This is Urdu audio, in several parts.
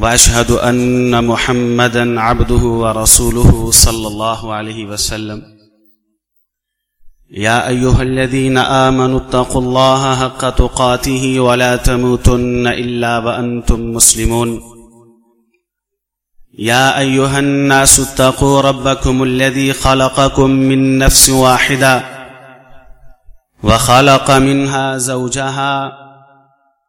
وأشهد أن محمدا عبده ورسوله صلى الله عليه وسلم. يا أيها الذين آمنوا اتقوا الله حق تقاته ولا تموتن إلا وأنتم مسلمون. يا أيها الناس اتقوا ربكم الذي خلقكم من نفس واحدة وخلق منها زوجها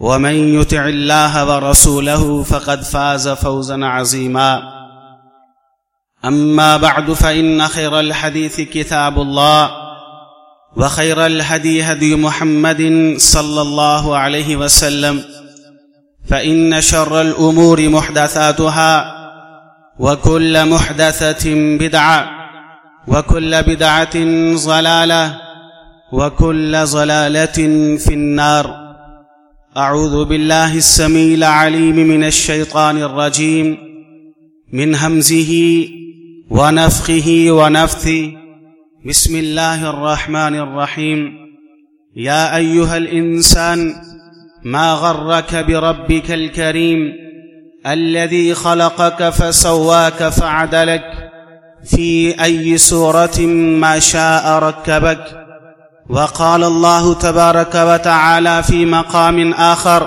ومن يطع الله ورسوله فقد فاز فوزا عظيما. أما بعد فإن خير الحديث كتاب الله وخير الهدي هدي محمد صلى الله عليه وسلم. فإن شر الأمور محدثاتها وكل محدثة بدعة وكل بدعة ضلالة وكل ضلالة في النار. أعوذ بالله السميع العليم من الشيطان الرجيم. من همزه ونفخه ونفثه بسم الله الرحمن الرحيم. يا أيها الإنسان ما غرك بربك الكريم؟ الذي خلقك فسواك فعدلك. في أي سورة ما شاء ركبك؟ وقال الله تبارك وتعالى في مقام آخر،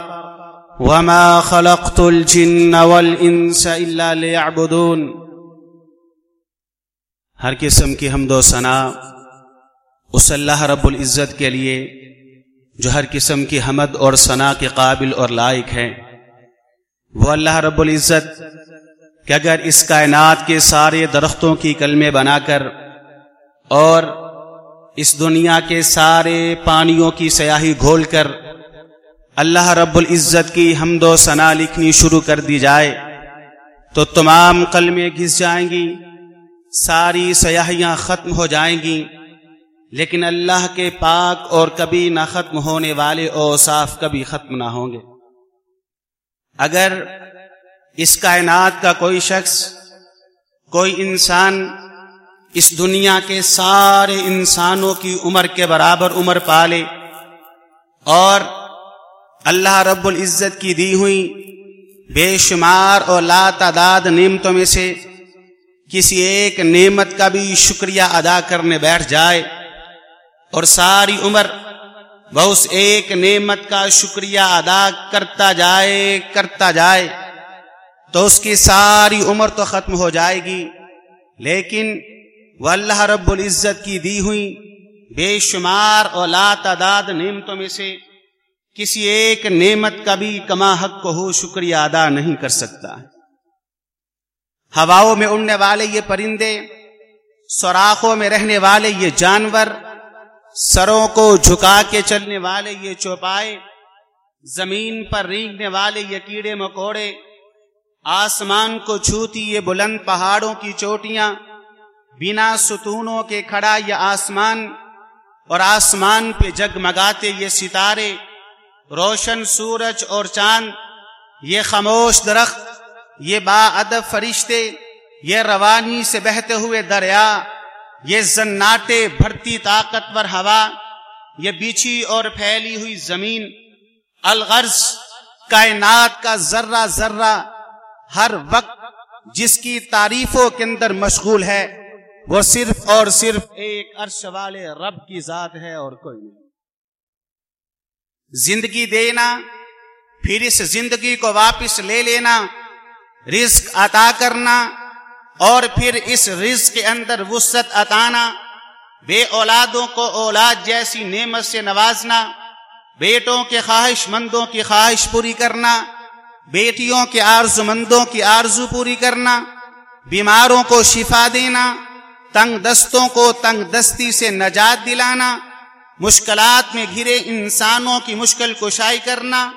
وما خلقت الجن والإنس إلا ليعبدون. ہر قسم کی حمد و ثنا اس اللہ رب العزت کے لیے، جو ہر قسم کی حمد اور ثنا کے قابل اور لائق ہے وہ اللہ رب العزت کہ اگر اس کائنات کے سارے درختوں کی کلمے بنا کر اور اس دنیا کے سارے پانیوں کی سیاہی گھول کر اللہ رب العزت کی حمد و ثنا لکھنی شروع کر دی جائے تو تمام قلمیں گھس جائیں گی، ساری سیاہیاں ختم ہو جائیں گی۔ لیکن اللہ کے پاک اور کبھی نہ ختم ہونے والے اوصاف کبھی ختم نہ ہوں گے۔ اگر اس کائنات کا کوئی شخص، کوئی انسان اس دنیا کے سارے انسانوں کی عمر کے برابر عمر پالے اور اللہ رب العزت کی دی ہوئی بے شمار اور لا تعداد نعمتوں میں سے کسی ایک نعمت کا بھی شکریہ ادا کرنے بیٹھ جائے اور ساری عمر وہ اس ایک نعمت کا شکریہ ادا کرتا جائے کرتا جائے تو اس کی ساری عمر تو ختم ہو جائے گی، لیکن وہ اللہ رب العزت کی دی ہوئی بے شمار اور لا تعداد نعمتوں میں سے کسی ایک نعمت کا بھی کما حق کو ہو شکریہ ادا نہیں کر سکتا۔ ہواؤں میں اڑنے والے یہ پرندے، سوراخوں میں رہنے والے یہ جانور، سروں کو جھکا کے چلنے والے یہ چوپائے، زمین پر رینگنے والے یہ کیڑے مکوڑے، آسمان کو چھوتی یہ بلند پہاڑوں کی چوٹیاں بنا ستونوں کے کھڑا یہ آسمان اور آسمان پہ جگمگاتے یہ ستارے، روشن سورج اور چاند، یہ خاموش درخت، یہ با ادب فرشتے، یہ روانی سے بہتے ہوئے دریا، یہ زناٹے بھرتی طاقتور ہوا، یہ بیچھی اور پھیلی ہوئی زمین، الغرض، کائنات کا ذرہ ذرہ، ہر وقت جس کی تعریفوں کے اندر مشغول ہے۔ وہ صرف اور صرف ایک عرش والے رب کی ذات ہے اور کوئی نہیں۔ زندگی دینا پھر اس زندگی کو واپس لے لینا رزق عطا کرنا اور پھر اس رزق کے اندر وسط اتانا بے اولادوں کو اولاد جیسی نعمت سے نوازنا بیٹوں کے خواہش مندوں کی خواہش پوری کرنا بیٹیوں کے آرزو مندوں کی آرزو پوری کرنا بیماروں کو شفا دینا تنگ دستوں کو تنگ دستی سے نجات دلانا، مشکلات میں گھرے انسانوں کی مشکل کشائی کرنا،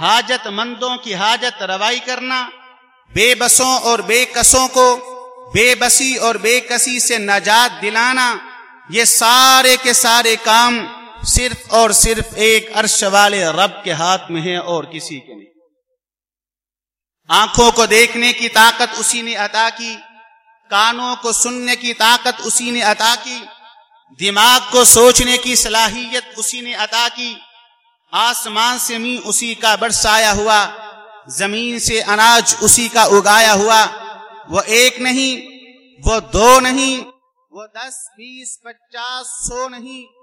حاجت مندوں کی حاجت روائی کرنا، بے بسوں اور بے کسوں کو بے بسی اور بے کسی سے نجات دلانا، یہ سارے کے سارے کام صرف اور صرف ایک عرش والے رب کے ہاتھ میں ہے اور کسی کے نہیں۔ آنکھوں کو دیکھنے کی طاقت اسی نے عطا کی۔ کانوں کو سننے کی طاقت اسی نے عطا کی، دماغ کو سوچنے کی صلاحیت اسی نے عطا کی، آسمان سے می اسی کا برسایا ہوا، زمین سے اناج اسی کا اگایا ہوا، وہ ایک نہیں، وہ دو نہیں، وہ دس، بیس، پچاس، سو نہیں۔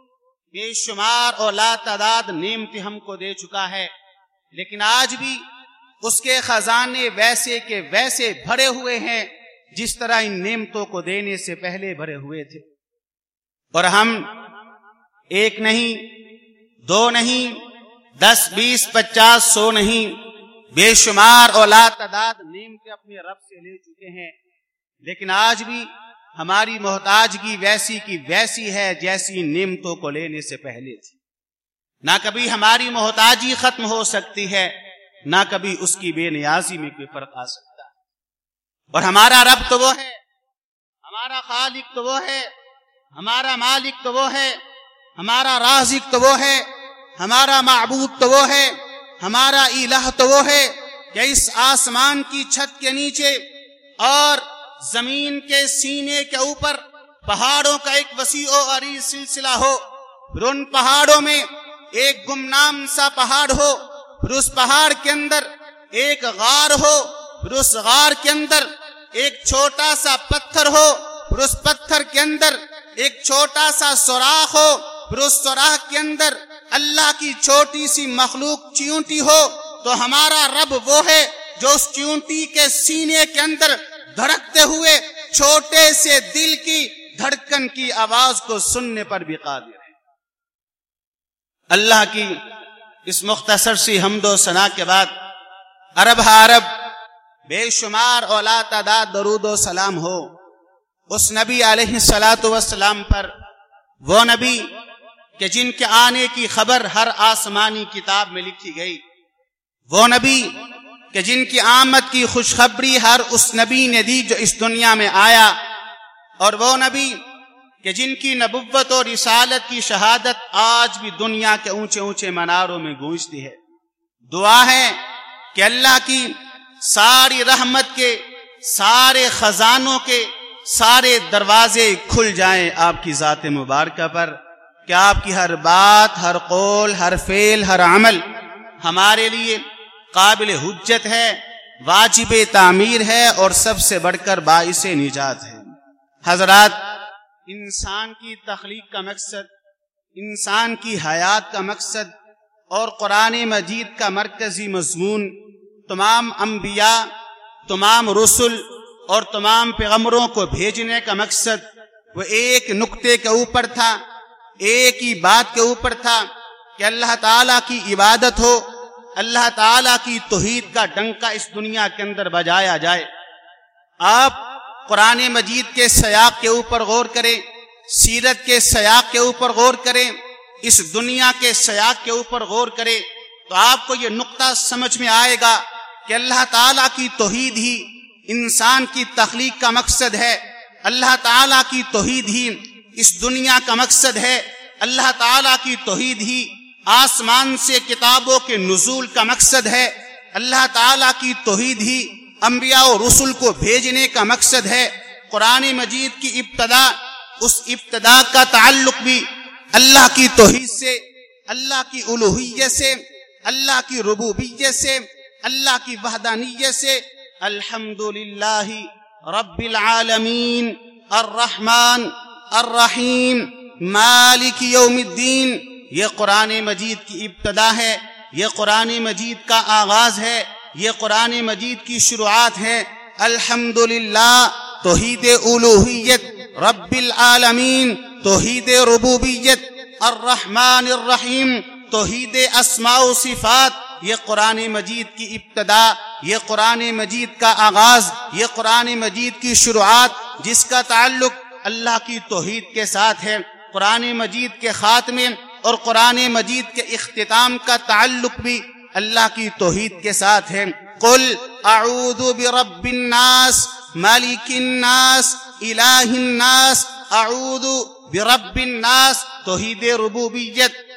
بے شمار اور لا تعداد نعمت ہم کو دے چکا ہے۔ لیکن آج بھی اس کے خزانے ویسے کے ویسے بھرے ہوئے ہیں۔ جس طرح ان نعمتوں کو دینے سے پہلے بھرے ہوئے تھے۔ اور ہم ایک نہیں، دو نہیں، دس، بیس، پچاس، سو نہیں، بے شمار اور لا تعداد نعمتیں اپنے رب سے لے چکے ہیں۔ لیکن آج بھی ہماری محتاجگی ویسی کی ویسی ہے جیسی نعمتوں کو لینے سے پہلے تھی۔ نہ کبھی ہماری محتاجی ختم ہو سکتی ہے، نہ کبھی اس کی بے نیازی میں کوئی فرق آ سکتا۔ اور ہمارا رب تو وہ ہے۔ ہمارا خالق تو وہ ہے۔ ہمارا مالک تو وہ ہے۔ ہمارا رازق تو وہ ہے۔ ہمارا معبود تو وہ ہے۔ ہمارا الہ تو وہ ہے کہ اس آسمان کی چھت کے نیچے اور زمین کے سینے کے اوپر پہاڑوں کا ایک وسیع و عریض سلسلہ ہو۔ پھر ان پہاڑوں میں ایک گمنام سا پہاڑ ہو۔ پھر اس پہاڑ کے اندر ایک غار ہو۔ پھر اس غار کے اندر ایک چھوٹا سا پتھر ہو، پھر اس پتھر کے اندر ایک چھوٹا سا سوراخ ہو، پھر اس سوراخ کے اندر اللہ کی چھوٹی سی مخلوق چیونٹی ہو، تو ہمارا رب وہ ہے جو اس چیونٹی کے سینے کے اندر دھڑکتے ہوئے چھوٹے سے دل کی دھڑکن کی آواز کو سننے پر بھی قادر ہے۔ اللہ کی اس مختصر سی حمد و ثنا کے بعد عرب عرب بے شمار اولا تعداد درود و سلام ہو۔ اس نبی علیہ سلاۃ وسلام پر، وہ نبی کہ جن کے آنے کی خبر ہر آسمانی کتاب میں لکھی گئی۔ وہ نبی کہ جن کی آمد کی خوشخبری ہر اس نبی نے دی جو اس دنیا میں آیا۔ اور وہ نبی کہ جن کی نبوت اور رسالت کی شہادت آج بھی دنیا کے اونچے اونچے مناروں میں گونجتی ہے۔ دعا ہے کہ اللہ کی ساری رحمت کے، سارے خزانوں کے، سارے دروازے کھل جائیں آپ کی ذات مبارکہ پر کہ آپ کی ہر بات، ہر قول، ہر فعل، ہر عمل ہمارے لیے قابل حجت ہے، واجب تعمیر ہے اور سب سے بڑھ کر باعث نجات ہے۔ حضرات، انسان کی تخلیق کا مقصد، انسان کی حیات کا مقصد اور قرآن مجید کا مرکزی مضمون تمام انبیاء، تمام رسل اور تمام پیغمبروں کو بھیجنے کا مقصد وہ ایک نقطے کے اوپر تھا، ایک ہی بات کے اوپر تھا کہ اللہ تعالی کی عبادت ہو، اللہ تعالی کی توحید کا ڈنکا اس دنیا کے اندر بجایا جائے۔ آپ قرآن مجید کے سیاق کے اوپر غور کریں، سیرت کے سیاق کے اوپر غور کریں، اس دنیا کے سیاق کے اوپر غور کریں تو آپ کو یہ نقطہ سمجھ میں آئے گا کہ اللہ تعالی کی توحید ہی انسان کی تخلیق کا مقصد ہے۔ اللہ تعالی کی توحید ہی اس دنیا کا مقصد ہے۔ اللہ تعالی کی توحید ہی آسمان سے کتابوں کے نزول کا مقصد ہے۔ اللہ تعالی کی توحید ہی انبیاء و رسول کو بھیجنے کا مقصد ہے۔ قرآن مجید کی ابتدا، اس ابتدا کا تعلق بھی اللہ کی توحید سے، اللہ کی الوحیت سے، اللہ کی ربوبیت سے اللہ کی وحدانیت سے الحمد رب العالمین، الرحمن، الرحیم، مالک یوم الدین، یہ قرآن مجید کی ابتدا ہے، یہ قرآن مجید کا آغاز ہے، یہ قرآن مجید کی شروعات ہے الحمد توحید الوحیت رب العالمین، توحید ربوبیت، الرحمن الرحیم، توحید اسماء و صفات یہ قرآن مجید کی ابتدا، یہ قرآن مجید کا آغاز، یہ قرآن مجید کی شروعات، جس کا تعلق اللہ کی توحید کے ساتھ ہے۔ قرآن مجید کے خاتمے اور قرآن مجید کے اختتام کا تعلق بھی اللہ کی توحید کے ساتھ ہے۔ قل اعوذ برب الناس، مالک الناس، الہ الناس، اعوذ برب الناس، توحید ربوبیت۔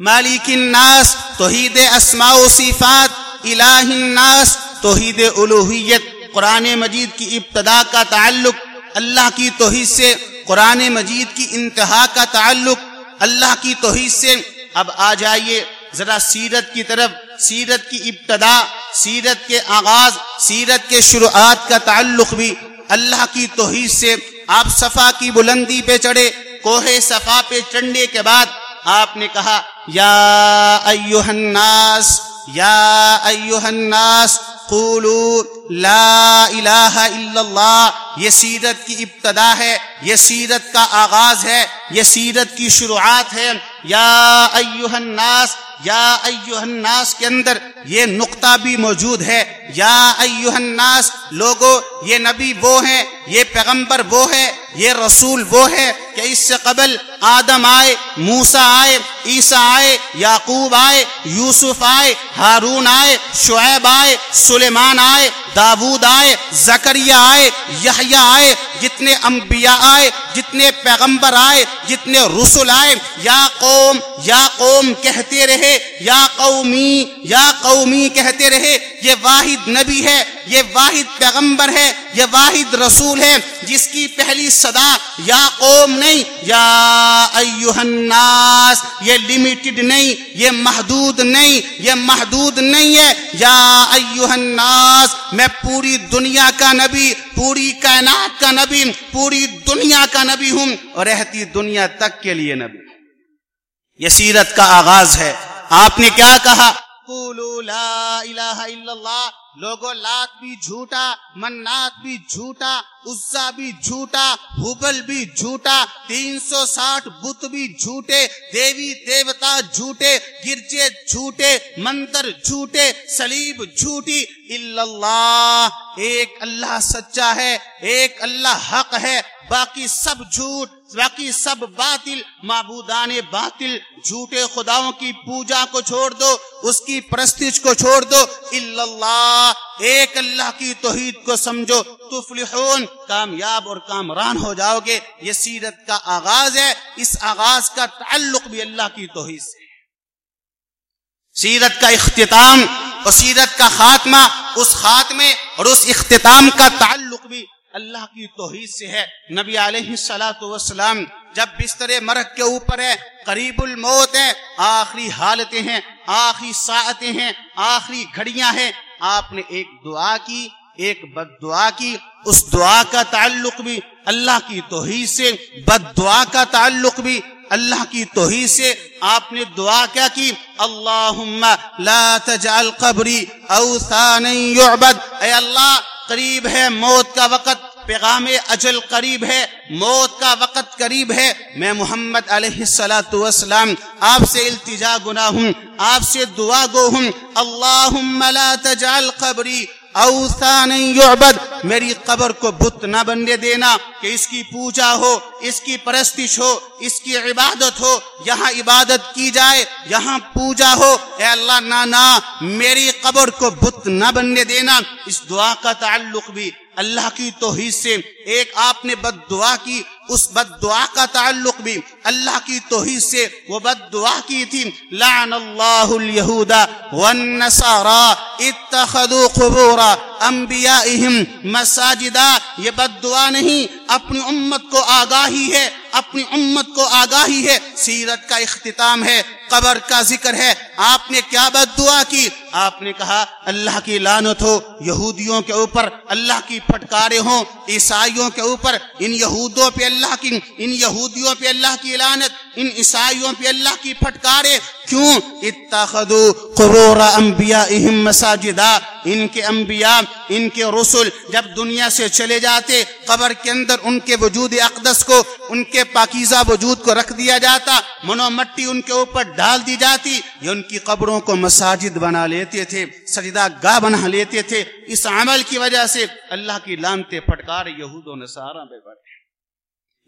مالک الناس، توحید اسماء و صفات، الہ الناس، توحید الوحیت قرآن مجید کی ابتدا کا تعلق، اللہ کی توحید سے قرآن مجید کی انتہا کا تعلق، اللہ کی توحید سے۔ اب آ جائیے ذرا سیرت کی طرف، سیرت کی ابتدا، سیرت کے آغاز، سیرت کے شروعات کا تعلق بھی۔ اللہ کی توحید سے آپ صفا کی بلندی پہ چڑھے، کوہ صفا پہ چڑھنے کے بعد آپ نے کہا یا ایوہ الناس یا ایوہ الناس قولو لا الہ الا اللہ، یہ سیرت کی ابتدا ہے، یہ سیرت کا آغاز ہے، یہ سیرت کی شروعات ہے۔ یا ایوہ الناس یا ایوہ الناس کے اندر یہ نقطہ بھی موجود ہے۔ یا ایوہ الناس لوگو، یہ نبی وہ ہیں، یہ پیغمبر وہ ہے یہ رسول وہ ہے کہ اس سے قبل آدم آئے موسا آئے، عیسیٰ آئے، یعقوب آئے، یوسف آئے، ہارون آئے، شعیب آئے، سلیمان آئے، داود آئے، زکریہ آئے، یحییٰ آئے، جتنے انبیاء آئے، جتنے پیغمبر آئے، جتنے رسول آئے، یا قوم یا قوم کہتے رہے، یا قومی یا قومی کہتے رہے، یہ واحد نبی ہے، یہ واحد پیغمبر ہے، یہ واحد رسول ہے، جس کی پہلی صدا، یا قوم نہیں، یا ایوہ الناس، یہ لمیٹڈ نہیں، یہ محدود نہیں، یہ محدود نہیں ہے، یا ایوہ الناس، میں پوری دنیا کا نبی، پوری کائنات کا نبی، پوری دنیا کا نبی ہوں اور رہتی دنیا تک کے لیے نبی یہ سیرت کا آغاز ہے۔ آپ نے کیا کہا؟ قولوا لا الہ الا اللہ لوگو لات بھی جھوٹا منات بھی جھوٹا، عزا بھی جھوٹا حبل بھی جھوٹا، تین سو ساٹھ بت بھی جھوٹے، دیوی دیوتا جھوٹے، گرجے جھوٹے مندر جھوٹے سلیب جھوٹی اللہ ایک اللہ سچا ہے، ایک اللہ حق ہے باقی سب جھوٹ، باقی سب باطل، معبودان باطل، جھوٹے خداؤں کی پوجا کو چھوڑ دو، اس کی پرستش کو چھوڑ دو، اللہ، ایک اللہ کی توحید کو سمجھو، تفلحون، کامیاب اور کامران ہو جاؤ گے، یہ سیرت کا آغاز ہے، اس آغاز کا تعلق بھی اللہ کی توحید سے سیرت کا اختتام اور سیرت کا خاتمہ، اس خاتمے اور اس اختتام کا تعلق بھی اللہ کی توحید سے ہے۔ نبی علیہ السلاۃ والسلام جب بستر مرک کے اوپر ہے قریب الموت ہے آخری حالتیں ہیں، آخری ساعتیں ہیں، آخری گھڑیاں ہیں، آپ نے ایک دعا کی، ایک بد دعا کی۔ اس دعا کا تعلق بھی اللہ کی توحید سے، بد دعا کا تعلق بھی اللہ کی توحید سے۔ آپ نے دعا کیا کی؟ اللہم لا تجعل قبری اوثانا یعبد۔ اے اللہ قریب ہے، موت کا وقت پیغام اجل قریب ہے، موت کا وقت قریب ہے۔ میں محمد علیہ السلاۃ والسلام آپ سے التجا گنا ہوں، آپ سے دعا گو ہوں۔ اللہ تجعل قبری اوسان یعبد میری قبر کو بت نہ بننے دینا کہ اس کی پوجا ہو، اس کی پرستش ہو، اس کی عبادت ہو، یہاں عبادت کی جائے، یہاں پوجا ہو۔ اے اللہ، نانا، میری قبر کو بت نہ بننے دینا، اس دعا کا تعلق بھی اللہ کی توحید سے ایک آپ نے بد دعا کی، اس بد دعا کا تعلق بھی اللہ کی توحید سے وہ بد دعا کی تھی۔ لعن اللہ اليہود والنصارى اتخذوا قبور انبیائهم مساجدہ، یہ بد دعا نہیں، اپنی امت کو آگاہی ہے، اپنی امت کو آگاہی ہے۔ سیرت کا اختتام ہے، قبر کا ذکر ہے۔ آپ نے کیا بد دعا کی؟ آپ نے کہا، اللہ کی لانت ہو، یہودیوں کے اوپر اللہ کی پھٹکارے ہوں، عیسائیوں کے اوپر، ان یہودوں پہ اللہ کی، ان یہودیوں پہ اللہ کی لانت ان عیسائیوں پہ اللہ کی پھٹکارے۔ کیوں؟ اتخذو قبور انبیائہم مساجدہ۔ ان کے انبیاء، ان کے رسل جب دنیا سے چلے جاتے، قبر کے اندر ان کے وجود اقدس کو، ان کے پاکیزہ وجود کو رکھ دیا جاتا، منو مٹی ان کے اوپر ڈال دی جاتی، یہ ان کی قبروں کو مساجد بنا لیتے تھے، سجدہ گاہ بنا لیتے تھے۔ اس عمل کی وجہ سے اللہ کی لانتے پھٹکار یہود و نصارہ بے بڑھ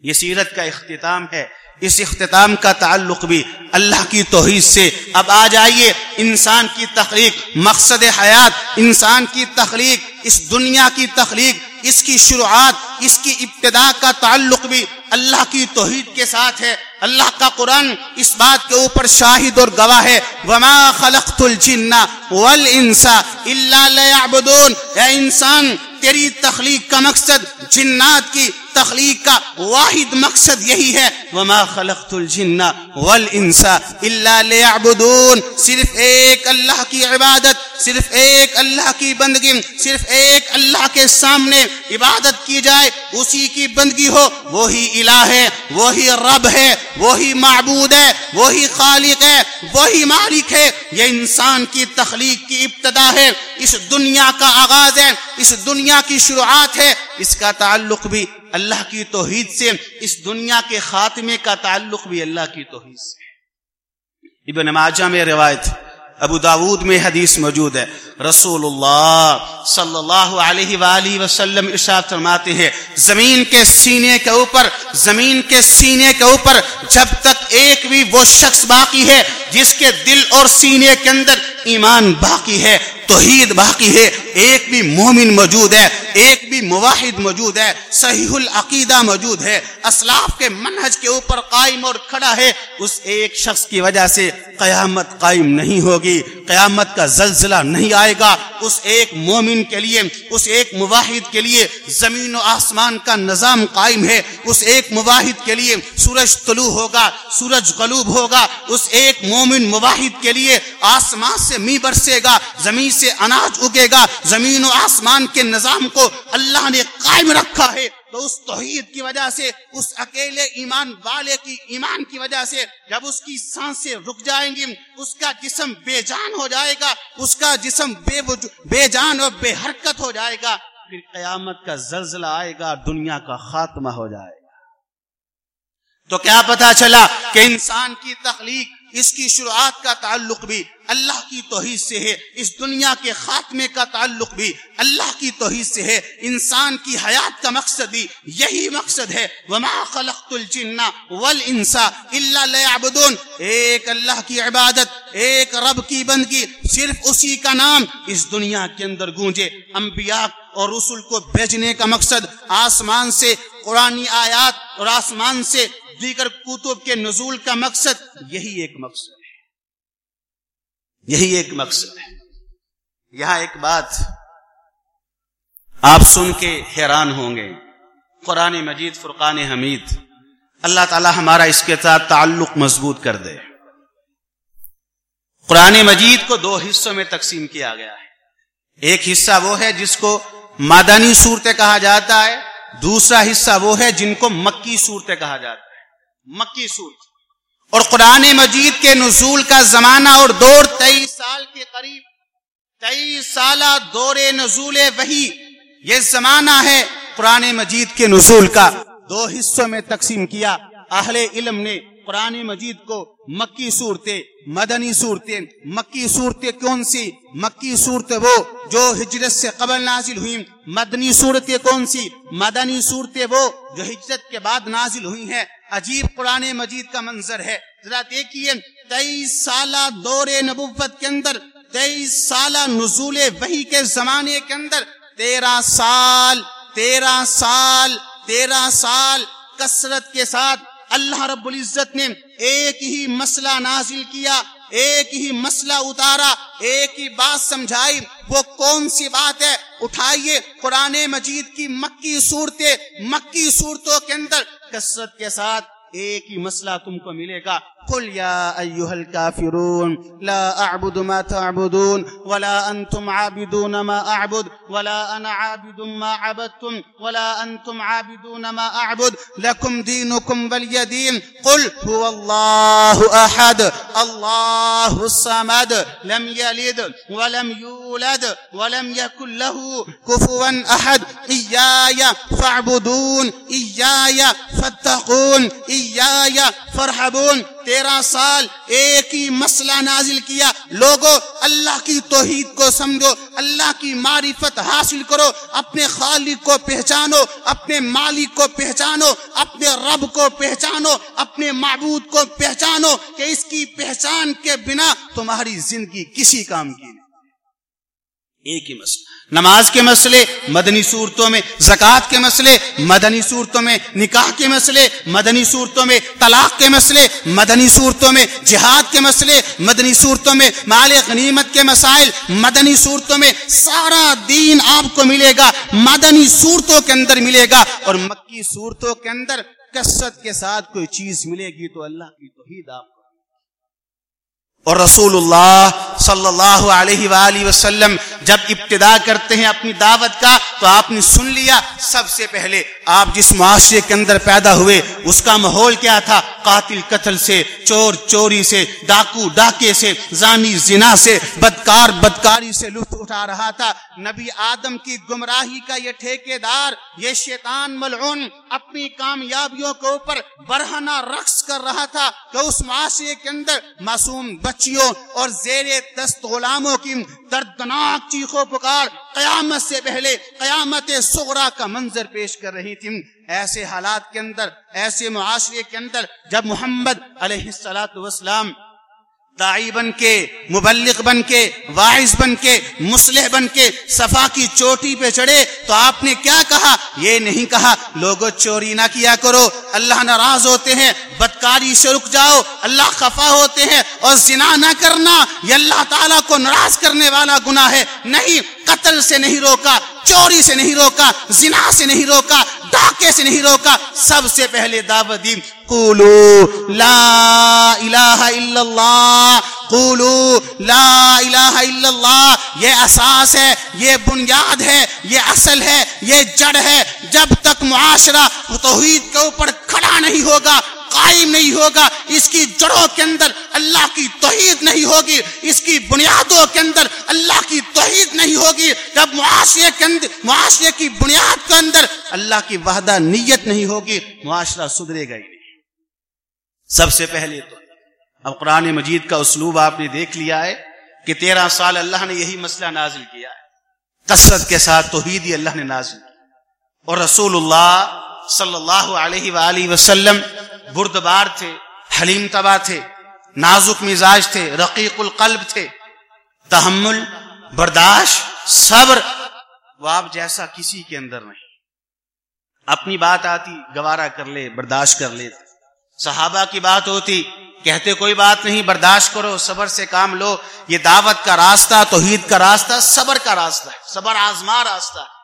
یہ سیرت کا اختتام ہے۔ اس اختتام کا تعلق بھی اللہ کی توحید سے۔ اب آ جائیے۔ انسان کی تخلیق، مقصد حیات، انسان کی تخلیق، اس دنیا کی تخلیق، اس کی شروعات، اس کی ابتدا کا تعلق بھی اللہ کی توحید کے ساتھ ہے۔ اللہ کا قرآن اس بات کے اوپر شاہد اور گواہ ہے۔ وما خلقت الجن والانس الا ليعبدون۔ اے انسان، تیری تخلیق کا مقصد جنات کی تخلیق کا واحد مقصد یہی ہے۔ وما خلقت الجن والانس الا ليعبدون۔ صرف ایک اللہ کی عبادت، صرف ایک اللہ کی بندگی، صرف ایک اللہ کے سامنے عبادت کی جائے، اسی کی بندگی ہو، وہی الہ ہے، وہی رب ہے، وہی معبود ہے، وہی خالق ہے، وہی مالک ہے۔ یہ انسان کی تخلیق کی ابتدا ہے۔ اس دنیا کا آغاز ہے، اس دنیا کی شروعات ہے۔ اس کا تعلق بھی اللہ کی توحید سے، اس دنیا کے خاتمے کا تعلق بھی اللہ کی توحید سے ابن ماجہ میں روایت ابو داود میں حدیث موجود ہے۔ رسول اللہ صلی اللہ علیہ وآلہ وسلم ارشاد فرماتے ہیں، زمین کے سینے کے اوپر، زمین کے سینے کے اوپر جب تک ایک بھی وہ شخص باقی ہے جس کے دل اور سینے کے اندر ایمان باقی ہے، توحید باقی ہے، ایک بھی مومن موجود ہے، ایک بھی مواحد موجود ہے، صحیح العقیدہ موجود ہے، اسلاف کے منہج کے اوپر قائم اور کھڑا ہے، اس ایک شخص کی وجہ سے قیامت قائم نہیں ہوگی۔ قیامت کا زلزلہ نہیں آئے گا۔ اس ایک مومن کے لیے، اس ایک مواحد کے لیے زمین و آسمان کا نظام قائم ہے۔ اس ایک مواحد کے لیے سورج طلوع ہوگا، سورج غلوب ہوگا۔ اس ایک مومن مواحد کے لیے آسمان سے می برسے گا، زمین سے اناج اگے گا۔ زمین و آسمان کے نظام کو اللہ نے قائم رکھا ہے۔ تو اس توحید کی وجہ سے، اس اکیلے ایمان والے کی ایمان کی وجہ سے جب اس کی سانسیں رک جائیں گی، اس کا جسم بے جان ہو جائے گا، اس کا جسم بے بے جان اور بے حرکت ہو جائے گا، پھر قیامت کا زلزلہ آئے گا، دنیا کا خاتمہ ہو جائے گا۔ تو کیا پتا چلا کہ انسان کی تخلیق اس کی شروعات کا تعلق بھی اللہ کی توحید سے ہے، اس دنیا کے خاتمے کا تعلق بھی اللہ کی توحید سے ہے، انسان کی حیات کا مقصد بھی یہی مقصد ہے۔ وما خلقت الجن والانس الا ليعبدون۔ ایک اللہ کی عبادت، ایک رب کی بندگی، صرف اسی کا نام اس دنیا کے اندر گونجے۔ انبیاء اور رسول کو بھیجنے کا مقصد آسمان سے قرآنی آیات اور آسمان سے دیگر کتب کے نزول کا مقصد یہی ایک مقصد ہے۔ یہی ایک مقصد ہے۔ یہاں ایک بات آپ سن کے حیران ہوں گے۔ قرآن مجید، فرقان حمید، اللہ تعالی ہمارا اس کے ساتھ تعلق مضبوط کر دے۔ قرآن مجید کو دو حصوں میں تقسیم کیا گیا ہے۔ ایک حصہ وہ ہے جس کو مادانی صورتیں کہا جاتا ہے، دوسرا حصہ وہ ہے جن کو مکی صورتیں کہا جاتا ہے۔ مکی صورت اور قرآن مجید کے نزول کا زمانہ اور دور تیئیس سال کے قریب تیئیس سالہ دور نزول وہی یہ زمانہ ہے قرآن مجید کے نزول کا۔ دو حصوں میں تقسیم کیا۔ اہل علم نے قرآن مجید کو مکی صورتیں، مدنی صورتیں۔ مکی صورتیں کون سی؟ مکی صورت وہ جو ہجرت سے قبل نازل ہوئی مدنی صورتیں کون سی؟ مدنی صورتیں وہ جو ہجرت کے بعد نازل ہوئی ہیں۔ عجیب قرآن مجید کا منظر ہے۔ ذرا دیکھیے، تیئیس سالہ دور نبوت کے اندر، تیئیس سالہ نزول وحی کے زمانے کے اندر، تیرہ سال تیرہ سال تیرہ سال کثرت کے ساتھ اللہ رب العزت نے ایک ہی مسئلہ نازل کیا، ایک ہی مسئلہ اتارا، ایک ہی بات سمجھائی۔ وہ کون سی بات ہے؟ اٹھائیے، قرآن مجید کی مکی صورتیں، مکی صورتوں کے اندر کثرت کے ساتھ ایک ہی مسئلہ تم کو ملے گا۔ قل يا أيها الكافرون لا أعبد ما تعبدون ولا أنتم عابدون ما أعبد ولا أنا عابد ما عبدتم ولا أنتم عابدون ما أعبد لكم دينكم بلي دين قل هو الله أحد الله الصمد لم يلد ولم يولد ولم يكن له كفوا أحد. إياي فاعبدون إياي فاتقون إياي فارحبون تیرہ سال ایک ہی مسئلہ نازل کیا۔ لوگوں اللہ کی توحید کو سمجھو، اللہ کی معرفت حاصل کرو، اپنے خالق کو پہچانو، اپنے مالک کو پہچانو، اپنے رب کو پہچانو، اپنے معبود کو پہچانو کہ اس کی پہچان کے بنا تمہاری زندگی کسی کام کی نہیں۔ ایک ہی مسئلہ۔ نماز کے مسئلے، مدنی صورتوں میں، زکوٰۃ کے مسئلے، مدنی صورتوں میں، نکاح کے مسئلے، مدنی صورتوں میں، طلاق کے مسئلے، مدنی صورتوں میں، جہاد کے مسئلے، مدنی صورتوں میں، مال غنیمت کے مسائل، مدنی صورتوں میں سارا دین آپ کو ملے گا، مدنی صورتوں کے اندر ملے گا اور مکی صورتوں کے اندر کثرت کے ساتھ کوئی چیز ملے گی تو اللہ کی توحید آپ کو اور رسول اللہ صلی اللہ علیہ وآلہ وسلم جب ابتدا کرتے ہیں اپنی دعوت کا تو آپ نے سن لیا سب سے پہلے آپ جس معاشرے کے اندر پیدا ہوئے اس کا ماحول کیا تھا؟ قاتل، قتل سے، چور، چوری سے، ڈاکو، ڈاکے سے، زانی، زنا سے، بدکار، بدکاری سے لطف اٹھا رہا تھا۔ نبی آدم کی گمراہی کا یہ ٹھیکے دار یہ شیطان ملعون اپنی کامیابیوں کے اوپر برہنہ رقص کر رہا تھا کہ اس معاشرے کے اندر معصوم بچیوں اور زیر دست غلاموں کی دردناک چیخوں پکار قیامت سے پہلے قیامت سغرا کا منظر پیش کر رہی تھی ایسے حالات کے اندر، ایسے معاشرے کے اندر جب محمد علیہ السلاۃ والسلام دائی بن کے، مبلغ بن کے، واعظ بن کے مسلح بن کے صفا کی چوٹی پہ چڑھے تو آپ نے کیا کہا؟ یہ نہیں کہا لوگوں چوری نہ کیا کرو۔ اللہ ناراض ہوتے ہیں، بدکاری سے رک جاؤ۔ اللہ خفا ہوتے ہیں اور زنا نہ کرنا۔ یہ اللہ تعالیٰ کو ناراض کرنے والا گناہ ہے۔ نہیں قتل سے نہیں روکا، چوری سے نہیں روکا، زنا سے نہیں روکا، ڈاکے سے نہیں روکا۔ سب سے پہلے دعوت دی، قولو لا الہ الا اللہ، قولو لا الہ الا اللہ۔ یہ اساس ہے، یہ بنیاد ہے، یہ اصل ہے، یہ جڑ ہے۔ جب تک معاشرہ توحید کے اوپر کھڑا نہیں ہوگا قائم نہیں ہوگا، اس کی جڑوں کے اندر اللہ کی توحید نہیں ہوگی، اس کی بنیادوں کے اندر اللہ کی توحید نہیں ہوگی۔ جب معاشرے کے اندر، معاشرے کی بنیاد کے اندر اللہ کی وحدہ نیت نہیں ہوگی، معاشرہ سدھرے گا ہی نہیں۔ سب سے پہلے تو، اب قرآن مجید کا اسلوب آپ نے دیکھ لیا ہے کہ تیرہ سال اللہ نے یہی مسئلہ نازل کیا ہے۔ کثرت کے ساتھ توحید ہی اللہ نے نازل کیا اور رسول اللہ صلی اللہ علیہ وآلہ وسلم بردبار تھے، حلیم تبا تھے، نازک مزاج تھے، رقیق القلب تھے، تحمل، برداشت، صبر۔ وہ آپ جیسا کسی کے اندر نہیں۔ اپنی بات آتی گوارا کر لے، برداشت کر لے۔ صحابہ کی بات ہوتی، کہتے کوئی بات نہیں، برداشت کرو، صبر سے کام لو۔ یہ دعوت کا راستہ، توحید کا راستہ، صبر کا راستہ ہے۔ صبر آزما راستہ ہے۔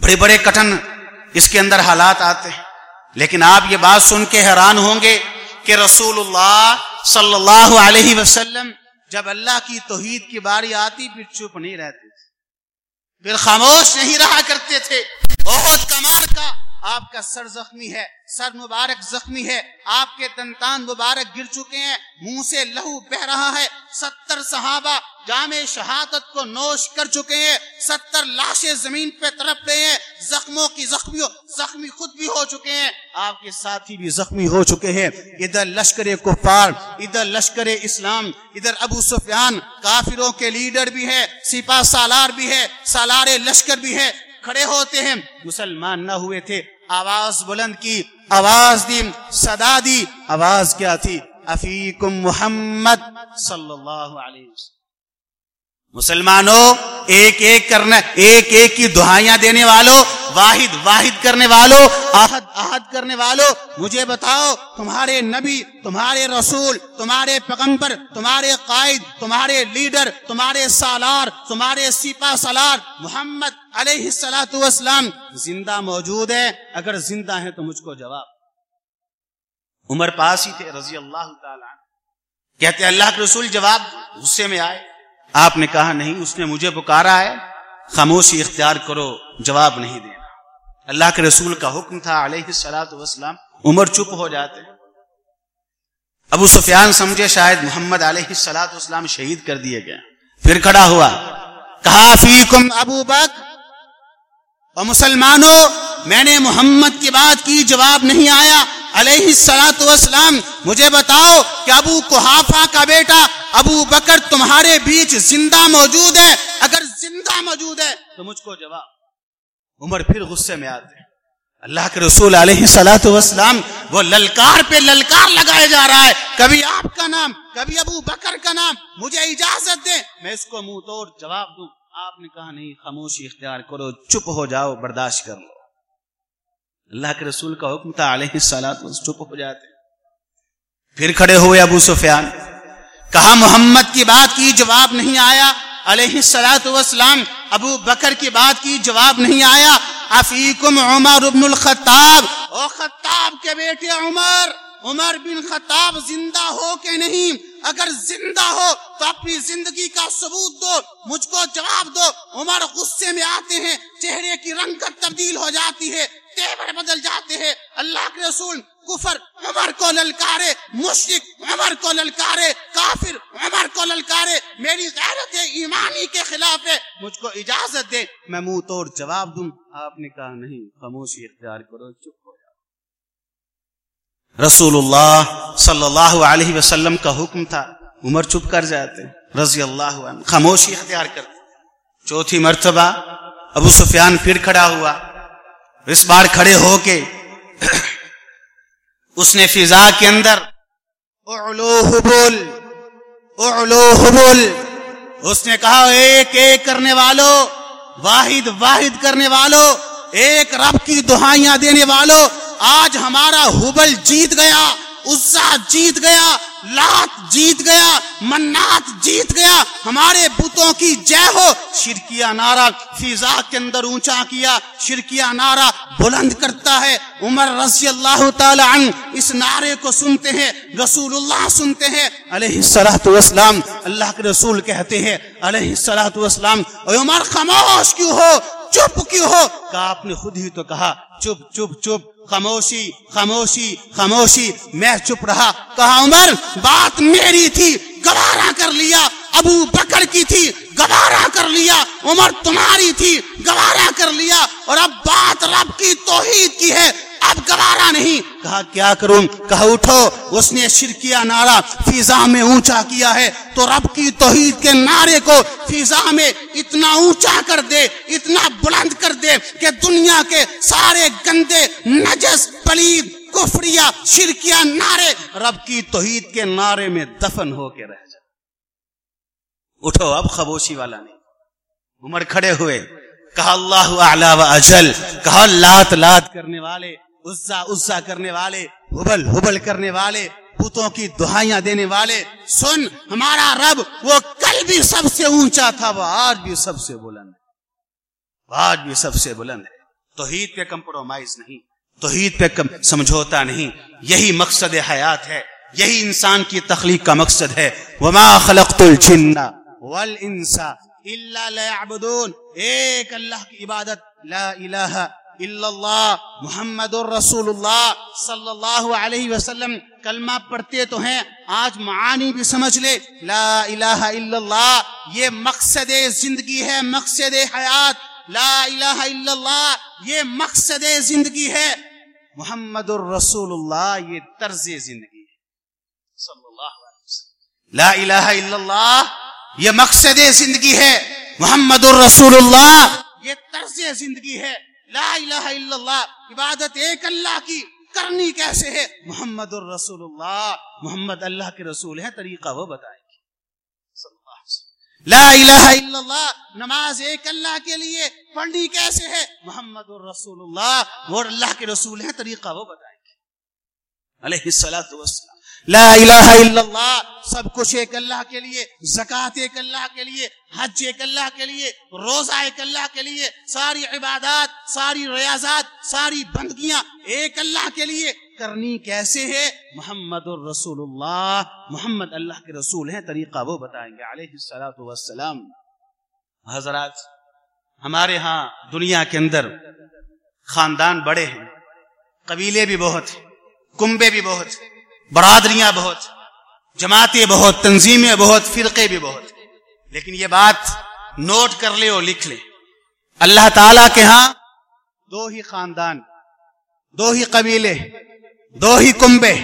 بڑے بڑے کٹن اس کے اندر حالات آتے ہیں۔ لیکن آپ یہ بات سن کے حیران ہوں گے کہ رسول اللہ صلی اللہ علیہ وسلم جب اللہ کی توحید کی باری آتی پھر چپ نہیں رہتے تھے، پھر خاموش نہیں رہا کرتے تھے، بہت کمار کا آپ کا سر زخمی ہے، سر مبارک زخمی ہے، آپ کے تنتان مبارک گر چکے ہیں، منہ سے لہو بہ رہا ہے۔ ستر صحابہ جامع شہادت کو نوش کر چکے ہیں، ستر لاشیں زمین پہ تڑپ رہے ہیں۔ زخموں کی زخمیوں، زخمی خود بھی ہو چکے ہیں۔ آپ کے ساتھی بھی زخمی ہو چکے ہیں۔ ادھر لشکر کفار، ادھر لشکر اسلام، ادھر ابو سفیان، کافروں کے لیڈر بھی ہے سپاہ سالار بھی ہے سالار لشکر بھی ہے کھڑے ہوتے ہیں۔ مسلمان نہ ہوئے تھے۔ آواز بلند کی، آواز دی صدا دی۔ آواز کیا تھی؟ افیکم محمد صلی اللہ علیہ وسلم۔ مسلمانوں، ایک ایک کرنا ایک ایک کی دہائیاں دینے والوں واحد واحد کرنے والوں آہد آہد کرنے والوں مجھے بتاؤ، تمہارے نبی، تمہارے رسول، تمہارے پیغمبر، تمہارے قائد، تمہارے لیڈر، تمہارے سالار، تمہارے سپا سالار، محمد علیہ السلاۃ والسلام زندہ موجود ہے اگر زندہ ہے تو مجھ کو جواب۔ عمر پاس ہی تھے، رضی اللہ تعالی کہتے اللہ کے رسول جواب غصے میں آئے۔ آپ نے کہا نہیں، اس نے مجھے پکارا ہے، خاموشی اختیار کرو، جواب نہیں دینا۔ اللہ کے رسول کا حکم تھا، علیہ سلاۃ وسلام عمر چپ ہو جاتے۔ ابو سفیان سمجھے، شاید محمد علیہ سلاۃ وسلام شہید کر دیے گئے۔ پھر کھڑا ہوا، کہا، فیکم ابو بک اور مسلمانوں، میں نے محمد کی بات کی جواب نہیں آیا۔ علیہ سلاۃ وسلام مجھے بتاؤ کہ ابو کوحافہ کا بیٹا ابو بکر تمہارے بیچ زندہ موجود ہے؟ اگر زندہ موجود ہے تو مجھ کو جواب، عمر پھر غصے میں آتے اللہ کے رسول علیہ سلاۃ وسلام وہ للکار پہ للکار لگایا جا رہا ہے۔ کبھی آپ کا نام، کبھی ابو بکر کا نام، مجھے اجازت دے میں اس کو منہ توڑ جواب دوں۔ آپ نے کہا نہیں، خاموشی اختیار کرو، چپ ہو جاؤ، برداشت کر لو۔ اللہ کے رسول کا حکم تھا، علیہ سلاد چپ ہو جاتے۔ پھر کھڑے ہوئے ابو سفیان۔ کہا، محمد کی بات کی جواب نہیں آیا۔ علیہ سلاۃ وسلام ابو بکر کی بات کی جواب نہیں آیا۔ افیکم عمر ابن الخطاب۔ او خطاب کے بیٹے عمر عمر بن خطاب زندہ ہو کہ نہیں؟ اگر زندہ ہو تو اپنی زندگی کا ثبوت دو، مجھ کو جواب دو۔ عمر غصے میں آتے ہیں، چہرے کی رنگت تبدیل ہو جاتی ہے۔ تیور بدل جاتے ہیں۔ اللہ کے رسول کفر، عمر کو للکارے مشرق عمر کو للکارے، کافر، عمر کو للکارے۔ میری غیرت ایمانی کے خلاف ہے۔ مجھ کو اجازت دے میں منہ توڑ جواب دوں۔ آپ نے کہا نہیں، خاموشی اختیار کرو، چپ ہو رسول اللہ صلی اللہ علیہ وسلم کا حکم تھا، عمر چپ کر جاتے، رضی اللہ عنہ، خاموشی اختیار کرتے۔ چوتھی مرتبہ ابو سفیان پھر کھڑا ہوا۔ اس بار کھڑے ہو کے اس نے فضا کے اندر اعلو حبول اعلو حبول اس نے کہا، ایک ایک کرنے والو، واحد واحد کرنے والو، ایک رب کی دہائیاں دینے والو، آج ہمارا حبل جیت گیا عزا جیت گیا لات جیت گیا، منات جیت گیا، ہمارے بتوں کی جے ہو۔ شرکیہ نارا فضا کے اندر اونچا کیا، شرکیہ نارا بلند کرتا ہے۔ عمر رضی اللہ تعالی عنہ اس نعرے کو سنتے ہیں رسول اللہ سنتے ہیں۔ علیہ السلام والسلام اللہ کے رسول کہتے ہیں، علیہ السلام والسلام عمر، خاموش کیوں ہو؟ چپ کیوں ہو؟ کہا، آپ نے خود ہی تو کہا، چپ چپ چپ، خاموشی خاموشی خاموشی، میں چپ رہا۔ کہا، عمر بات میری تھی، گوارا کر لیا۔ ابو بکر کی تھی، گوارا کر لیا۔ عمر تمہاری تھی، گوارا کر لیا۔ اور اب بات رب کی توحید کی ہے۔ اب گوارا نہیں۔ کہا، کیا کروں؟ کہا، اٹھو۔ اس نے شرکیہ نعرہ فضا میں اونچا کیا ہے۔ تو رب کی توحید کے نعرے کو فضا میں اتنا اونچا کر دے، اتنا بلند کر دے کہ دنیا کے سارے گندے، نجس، پلید کفریا شرکیہ، نعرے۔ رب کی توحید کے نعرے میں دفن ہو کے رہ جائے اٹھو، اب خبوشی والا نہیں۔ عمر کھڑے ہوئے۔ کہا اللہ اعلی و اجل۔ کہا لات لات کرنے والے، عزا عزا کرنے والے حبل حبل کرنے والے، پتوں کی دہائیاں دینے والے۔ سن، ہمارا رب وہ کل بھی سب سے اونچا تھا، وہ آج بھی سب سے بلند ہے۔ آج بھی سب سے بلند ہے۔ توحید پہ کمپرومائز نہیں۔ توحید پہ سمجھوتا نہیں۔ یہی مقصد حیات ہے۔ یہی انسان کی تخلیق کا مقصد ہے۔ وما خلقت الجن والانس الا ليعبدون۔ ایک اللہ کی عبادت۔ لا الہ الا اللہ۔ محمد الرسول اللہ صلی اللہ علیہ وسلم۔ کلمہ پڑھتے تو ہیں۔ آج معانی بھی سمجھ لے۔ لا الہ الا اللہ۔ یہ مقصد زندگی ہے۔ مقصد حیات۔ لا الہ الا اللہ۔ یہ مقصد زندگی ہے۔ محمد الرسول اللہ یہ طرز زندگی ہے۔ صلی اللہ علیہ وسلم۔ لا الہ الا اللہ یہ مقصد زندگی ہے۔ محمد الرسول اللہ یہ طرز زندگی ہے۔ لا الہ الا اللہ عبادت ایک اللہ کی کرنی کیسے ہے؟ محمد الرسول اللہ محمد اللہ کے رسول ہے طریقہ وہ بتائیں۔ گے لا الہ الا اللہ نماز ایک اللہ کے لیے پڑھنی کیسے ہے؟ محمد الرسول اللہ. وہ اللہ کے رسول ہیں، طریقہ وہ بتائیں گے. علیہ السلام لا الہ الا اللہ. سب کچھ ایک اللہ کے لیے زکات ایک اللہ کے لیے، حج ایک اللہ کے لیے، روزہ ایک اللہ کے لیے، ساری عبادات، ساری ریاضات، ساری بندگیاں ایک اللہ کے لیے کرنی کیسے ہے؟ محمد الرسول اللہ. محمد اللہ کے رسول ہیں، طریقہ وہ بتائیں گے. علیہ السلاۃ حضرات، ہمارے ہاں دنیا کے اندر خاندان بڑے ہیں، قبیلے بھی بہت کنبے بھی بہت برادریاں بہت جماعتیں بہت تنظیمیں بہت فرقے بھی بہت لیکن یہ بات نوٹ کر لے اور لکھ لے اللہ تعالی کے ہاں دو ہی خاندان دو ہی قبیلے دو ہی کنبے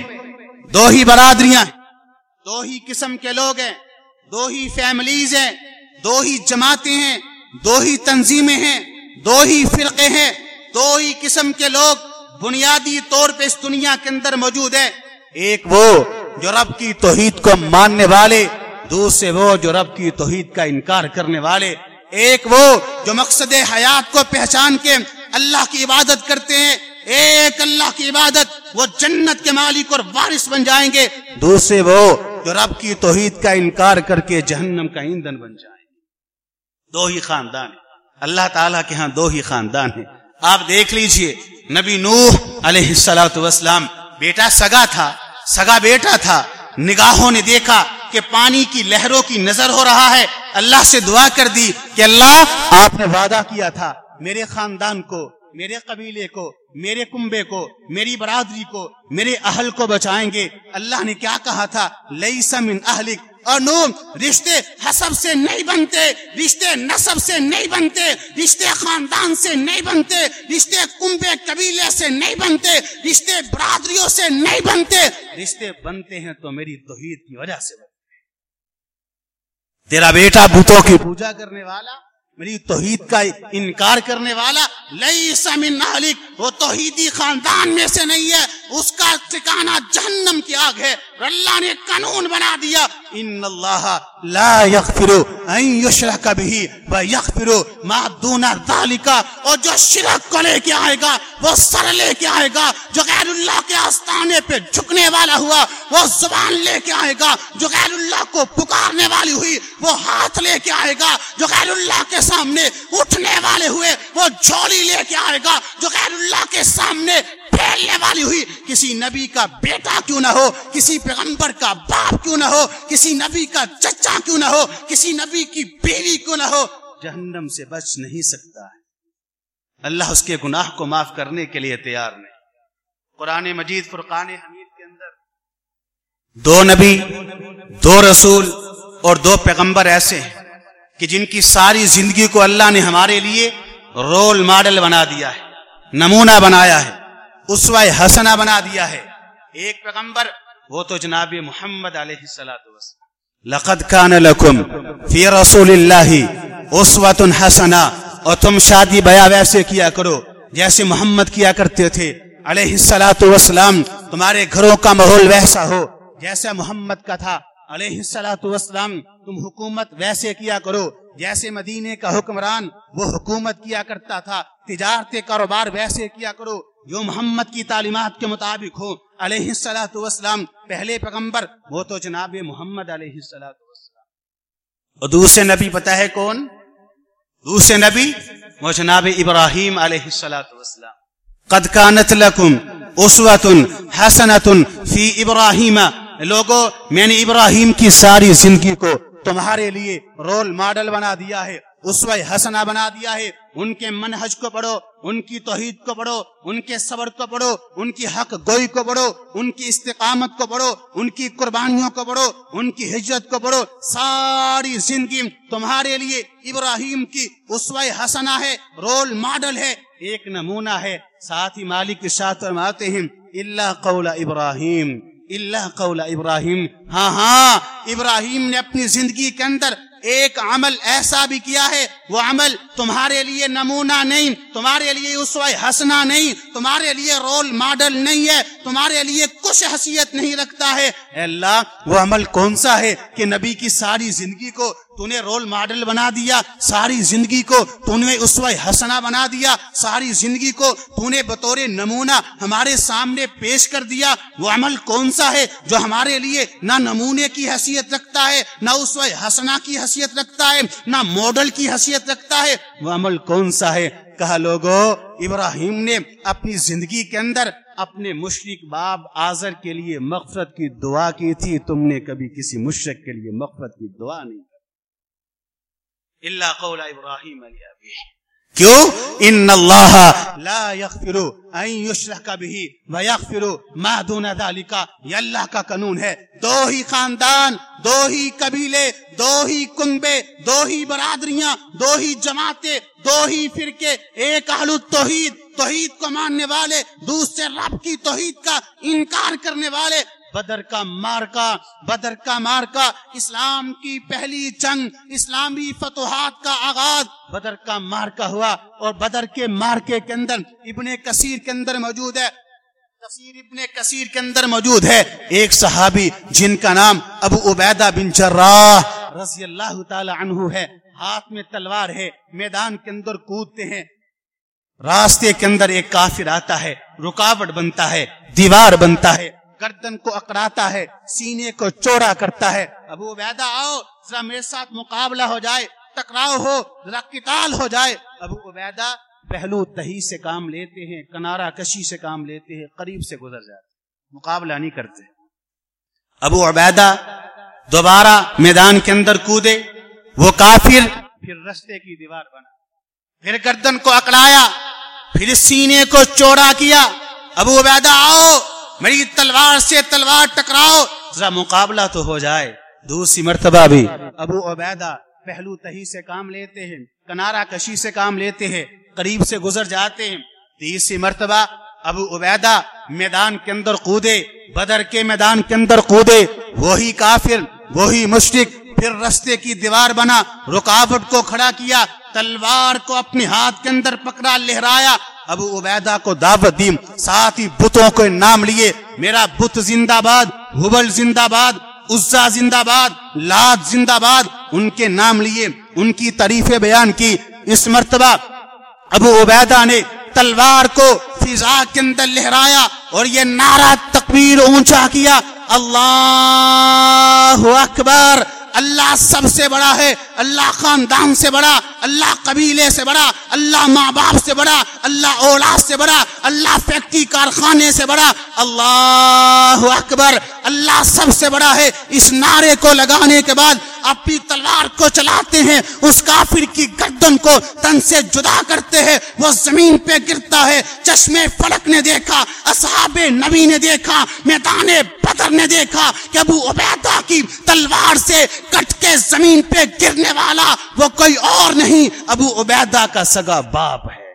دو ہی برادریاں دو ہی قسم کے لوگ ہیں دو ہی فیملیز ہیں دو ہی جماعتیں ہیں دو ہی تنظیمیں ہیں دو ہی فرقے ہیں دو ہی قسم کے لوگ بنیادی طور پہ اس دنیا کے اندر موجود ہیں ایک وہ جو رب کی توحید کو ماننے والے، دوسرے وہ جو رب کی توحید کا انکار کرنے والے۔ ایک وہ جو مقصد حیات کو پہچان کے اللہ کی عبادت کرتے ہیں۔ ایک اللہ کی عبادت، وہ جنت کے مالک اور وارث بن جائیں گے۔ دوسرے وہ جو رب کی توحید کا انکار کر کے جہنم کا ایندھن بن جائیں گے۔ دو ہی خاندان اللہ تعالیٰ کے ہاں دو ہی خاندان ہیں۔ آپ دیکھ لیجیے، نبی نوح علیہ السلام، بیٹا سگا تھا۔ سگا بیٹا تھا۔ نگاہوں نے دیکھا کہ پانی کی لہروں کی نظر ہو رہا ہے۔ اللہ سے دعا کر دی کہ اللہ، آپ نے وعدہ کیا تھا۔ میرے خاندان کو، میرے قبیلے کو، میرے کنبے کو، میری برادری کو، میرے اہل کو بچائیں گے۔ اللہ نے کیا کہا تھا؟ لئی سمن اہلک۔ اور نو رشتے حسب سے نہیں بنتے، رشتے نصب سے نہیں بنتے، رشتے خاندان سے نہیں بنتے، رشتے کنبے قبیلے سے نہیں بنتے، رشتے برادریوں سے نہیں بنتے۔ رشتے بنتے ہیں تو میری توحید کی وجہ سے بنتے تیرا بیٹا بتوں کی پوجا کرنے والا میری توحید کا انکار کرنے والا لئی سمن نالک وہ توحیدی خاندان میں سے نہیں ہے، اس کا ٹھکانہ جہنم کی آگ ہے۔ اللہ نے قانون بنا دیا۔ ان اللہ لا یغفر ان یشرک به و یغفر ما دون ذالک۔ اور جو شرک کو لے کے آئے گا، وہ سر لے کے آئے گا، جو غیر اللہ کے آستانے پہ جھکنے والا ہوا، وہ زبان لے کے آئے گا، جو غیر اللہ کو پکارنے والی ہوئی، وہ ہاتھ لے کے آئے گا، جو غیر اللہ کے سامنے اٹھنے والے ہوئے، وہ جھولی لے کے آئے گا، جو غیر اللہ کے سامنے پھیلنے والی ہوئی، کسی نبی کا بیٹا کیوں نہ ہو، کسی پیغمبر کا باپ کیوں نہ ہو، کسی نبی کا چچا کیوں نہ ہو، کسی نبی کی بیوی کیوں نہ ہو، جہنم سے بچ نہیں سکتا۔ ہے اللہ اس کے گناہ کو معاف کرنے کے لیے تیار نہیں۔ قرآن مجید، فرقان حمید کے اندر۔ دو نبی، دو رسول اور دو پیغمبر ایسے ہیں کہ جن کی ساری زندگی کو اللہ نے ہمارے لیے رول ماڈل بنا دیا ہے، نمونہ بنایا ہے۔ اسوہ حسنہ بنا دیا ہے۔ ایک پیغمبر، وہ تو جناب محمد علیہ السلام لقد کان لکم فی رسول اللہ اسوۃ حسنہ۔ اور تم شادی بیا ویسے کیا کرو، جیسے محمد کیا کرتے تھے۔ علیہ السلاۃ والسلام، تمہارے گھروں کا ماحول ویسا ہو جیسا محمد کا تھا۔ علیہ السلاۃ والسلام، تم حکومت ویسے کیا کرو، جیسے مدینے کا حکمران، وہ حکومت کیا کرتا تھا۔ تجارت کاروبار ویسے کیا کرو جو محمد کی تعلیمات کے مطابق ہو، علیہ السلاۃ والسلام، پہلے پیغمبر، وہ تو جناب محمد علیہ السلاۃ والسلام۔ اور دوسرے نبی پتہ ہے کون؟ دوسرے نبی، وہ جناب ابراہیم علیہ السلاۃ والسلام۔ قد کانت لکم اسوۃ حسنۃ فی ابراہیم۔ لوگوں میں نے ابراہیم کی ساری زندگی کو تمہارے لیے رول ماڈل بنا دیا ہے۔ اسوہ حسنہ بنا دیا ہے۔ ان کے منہج کو پڑھو، ان کی توحید کو پڑھو، ان کے صبر کو پڑھو، ان کی حق گوئی کو پڑھو، ان کی استقامت کو پڑھو، ان کی قربانیوں کو پڑھو، ان کی ہجرت کو پڑھو۔ ساری زندگی تمہارے لیے ابراہیم کی اسوہ حسنہ ہے رول ماڈل ہے، ایک نمونہ ہے۔ ساتھ ہی مالک کے ساتھ فرماتے ہیں، اللہ قول ابراہیم، اللہ قول ابراہیم۔ ہاں ہاں ابراہیم نے اپنی زندگی کے اندر ایک عمل ایسا بھی کیا ہے، وہ عمل تمہارے لیے نمونہ نہیں، تمہارے لیے اسوہ حسنا نہیں، تمہارے لیے رول ماڈل نہیں ہے، تمہارے لیے کچھ حیثیت نہیں رکھتا ہے۔ اے اللہ، وہ عمل کون سا ہے کہ نبی کی ساری زندگی کو تو نے رول ماڈل بنا دیا، ساری زندگی کو تو نے اسوہ حسنہ بنا دیا، ساری زندگی کو تو نے بطور نمونہ ہمارے سامنے پیش کر دیا۔ وہ عمل کون سا ہے جو ہمارے لیے نہ نمونے کی حیثیت رکھتا ہے، نہ اسوہ حسنہ کی حیثیت رکھتا ہے، نہ ماڈل کی حیثیت رکھتا ہے۔ وہ عمل کون سا ہے؟ کہا لوگو، ابراہیم نے اپنی زندگی کے اندر اپنے مشرق باب آزر کے لیے مغفرت کی دعا کی تھی۔ تم نے کبھی کسی مشرق کے لیے مغفرت کی دعا نہیں اللہ قول ابراہیم علیہ کیوں؟ ان اللہ لا یغفر ان یشرک به ویغفر ما دون ذلك. یہ اللہ کا قانون ہے. دو ہی خاندان دو ہی قبیلے دو ہی کنبے دو ہی برادریاں دو ہی جماعتیں دو ہی فرقے ایک اہل التوحید توحید کو ماننے والے دوسرے رب کی توحید کا انکار کرنے والے بدر کا مارکا بدر کا مارکا اسلام کی پہلی جنگ، اسلامی فتوحات کا آغاز بدر کا مارکا ہوا اور بدر کے مارکے کے اندر ابن کثیر کے اندر موجود ہے۔ کثیر ابن کثیر کے اندر موجود ہے۔ ایک صحابی جن کا نام ابو عبیدہ بن جراح رضی اللہ تعالی عنہ ہے۔ ہاتھ میں تلوار ہے، میدان کے اندر کودتے ہیں۔ راستے کے اندر ایک کافر آتا ہے، رکاوٹ بنتا ہے، دیوار بنتا ہے۔ گردن کو اکڑاتا ہے، سینے کو چوڑا کرتا ہے۔ ابو عبیدہ، آؤ، ذرا میرے ساتھ مقابلہ ہو جائے، ٹکراؤ ہو، ذرا قتال ہو جائے۔ ابو عبیدہ پہلو تہی سے کام لیتے ہیں کنارا کشی سے کام لیتے ہیں، قریب سے گزر جاتے مقابلہ نہیں کرتے۔ ابو عبیدہ دوبارہ میدان کے اندر کودے، وہ کافر، پھر رستے کی دیوار بنا۔ پھر گردن کو اکڑایا، پھر سینے کو چوڑا کیا۔ ابو عبیدہ، آؤ میری تلوار سے تلوار ٹکراؤ۔ ذرا مقابلہ تو ہو جائے۔ دوسری مرتبہ بھی۔ ابو عبیدہ پہلو تہی سے کام لیتے ہیں کنارا کشی سے کام لیتے ہیں، قریب سے گزر جاتے ہیں۔ تیسری مرتبہ ابو عبیدہ میدان کے اندر کودے، بدر کے میدان کے اندر کودے۔ وہی کافر، وہی مشرق پھر رستے کی دیوار بنا، رکاوٹ کو کھڑا کیا، تلوار کو اپنے ہاتھ کے اندر پکڑا، لہرایا۔ ابو عبیدہ کو دعوت دی ساتھ ہی بتوں کو نام لیے۔ میرا بت زندہ باد حبل زندہ باد عزا زندہ باد لاد زندہ باد ان کے نام لیے، ان کی تعریف بیان کی۔ اس مرتبہ ابو عبیدہ نے تلوار کو فضا کے اندر لہرایا اور یہ نعرہ تکبیر اونچا کیا۔ اللہ اکبر! اللہ سب سے بڑا ہے، اللہ خاندان سے بڑا، اللہ قبیلے سے بڑا، اللہ ماں باپ سے بڑا، اللہ اولاد سے بڑا، اللہ فیکٹری کارخانے سے بڑا۔ اللہ اکبر، اللہ سب سے بڑا ہے۔ اس نعرے کو لگانے کے بعد اپنی تلوار کو چلاتے ہیں۔ اس کافر کی گردن کو تن سے جدا کرتے ہیں۔ وہ زمین پہ گرتا ہے۔ چشمے فلک نے دیکھا، اصحاب نبی نے دیکھا، میدان بدر نے دیکھا کہ ابو عبیدہ کی تلوار سے کٹ کے زمین پہ گرنے والا وہ کوئی اور نہیں، ابو عبیدہ کا سگا باپ ہے۔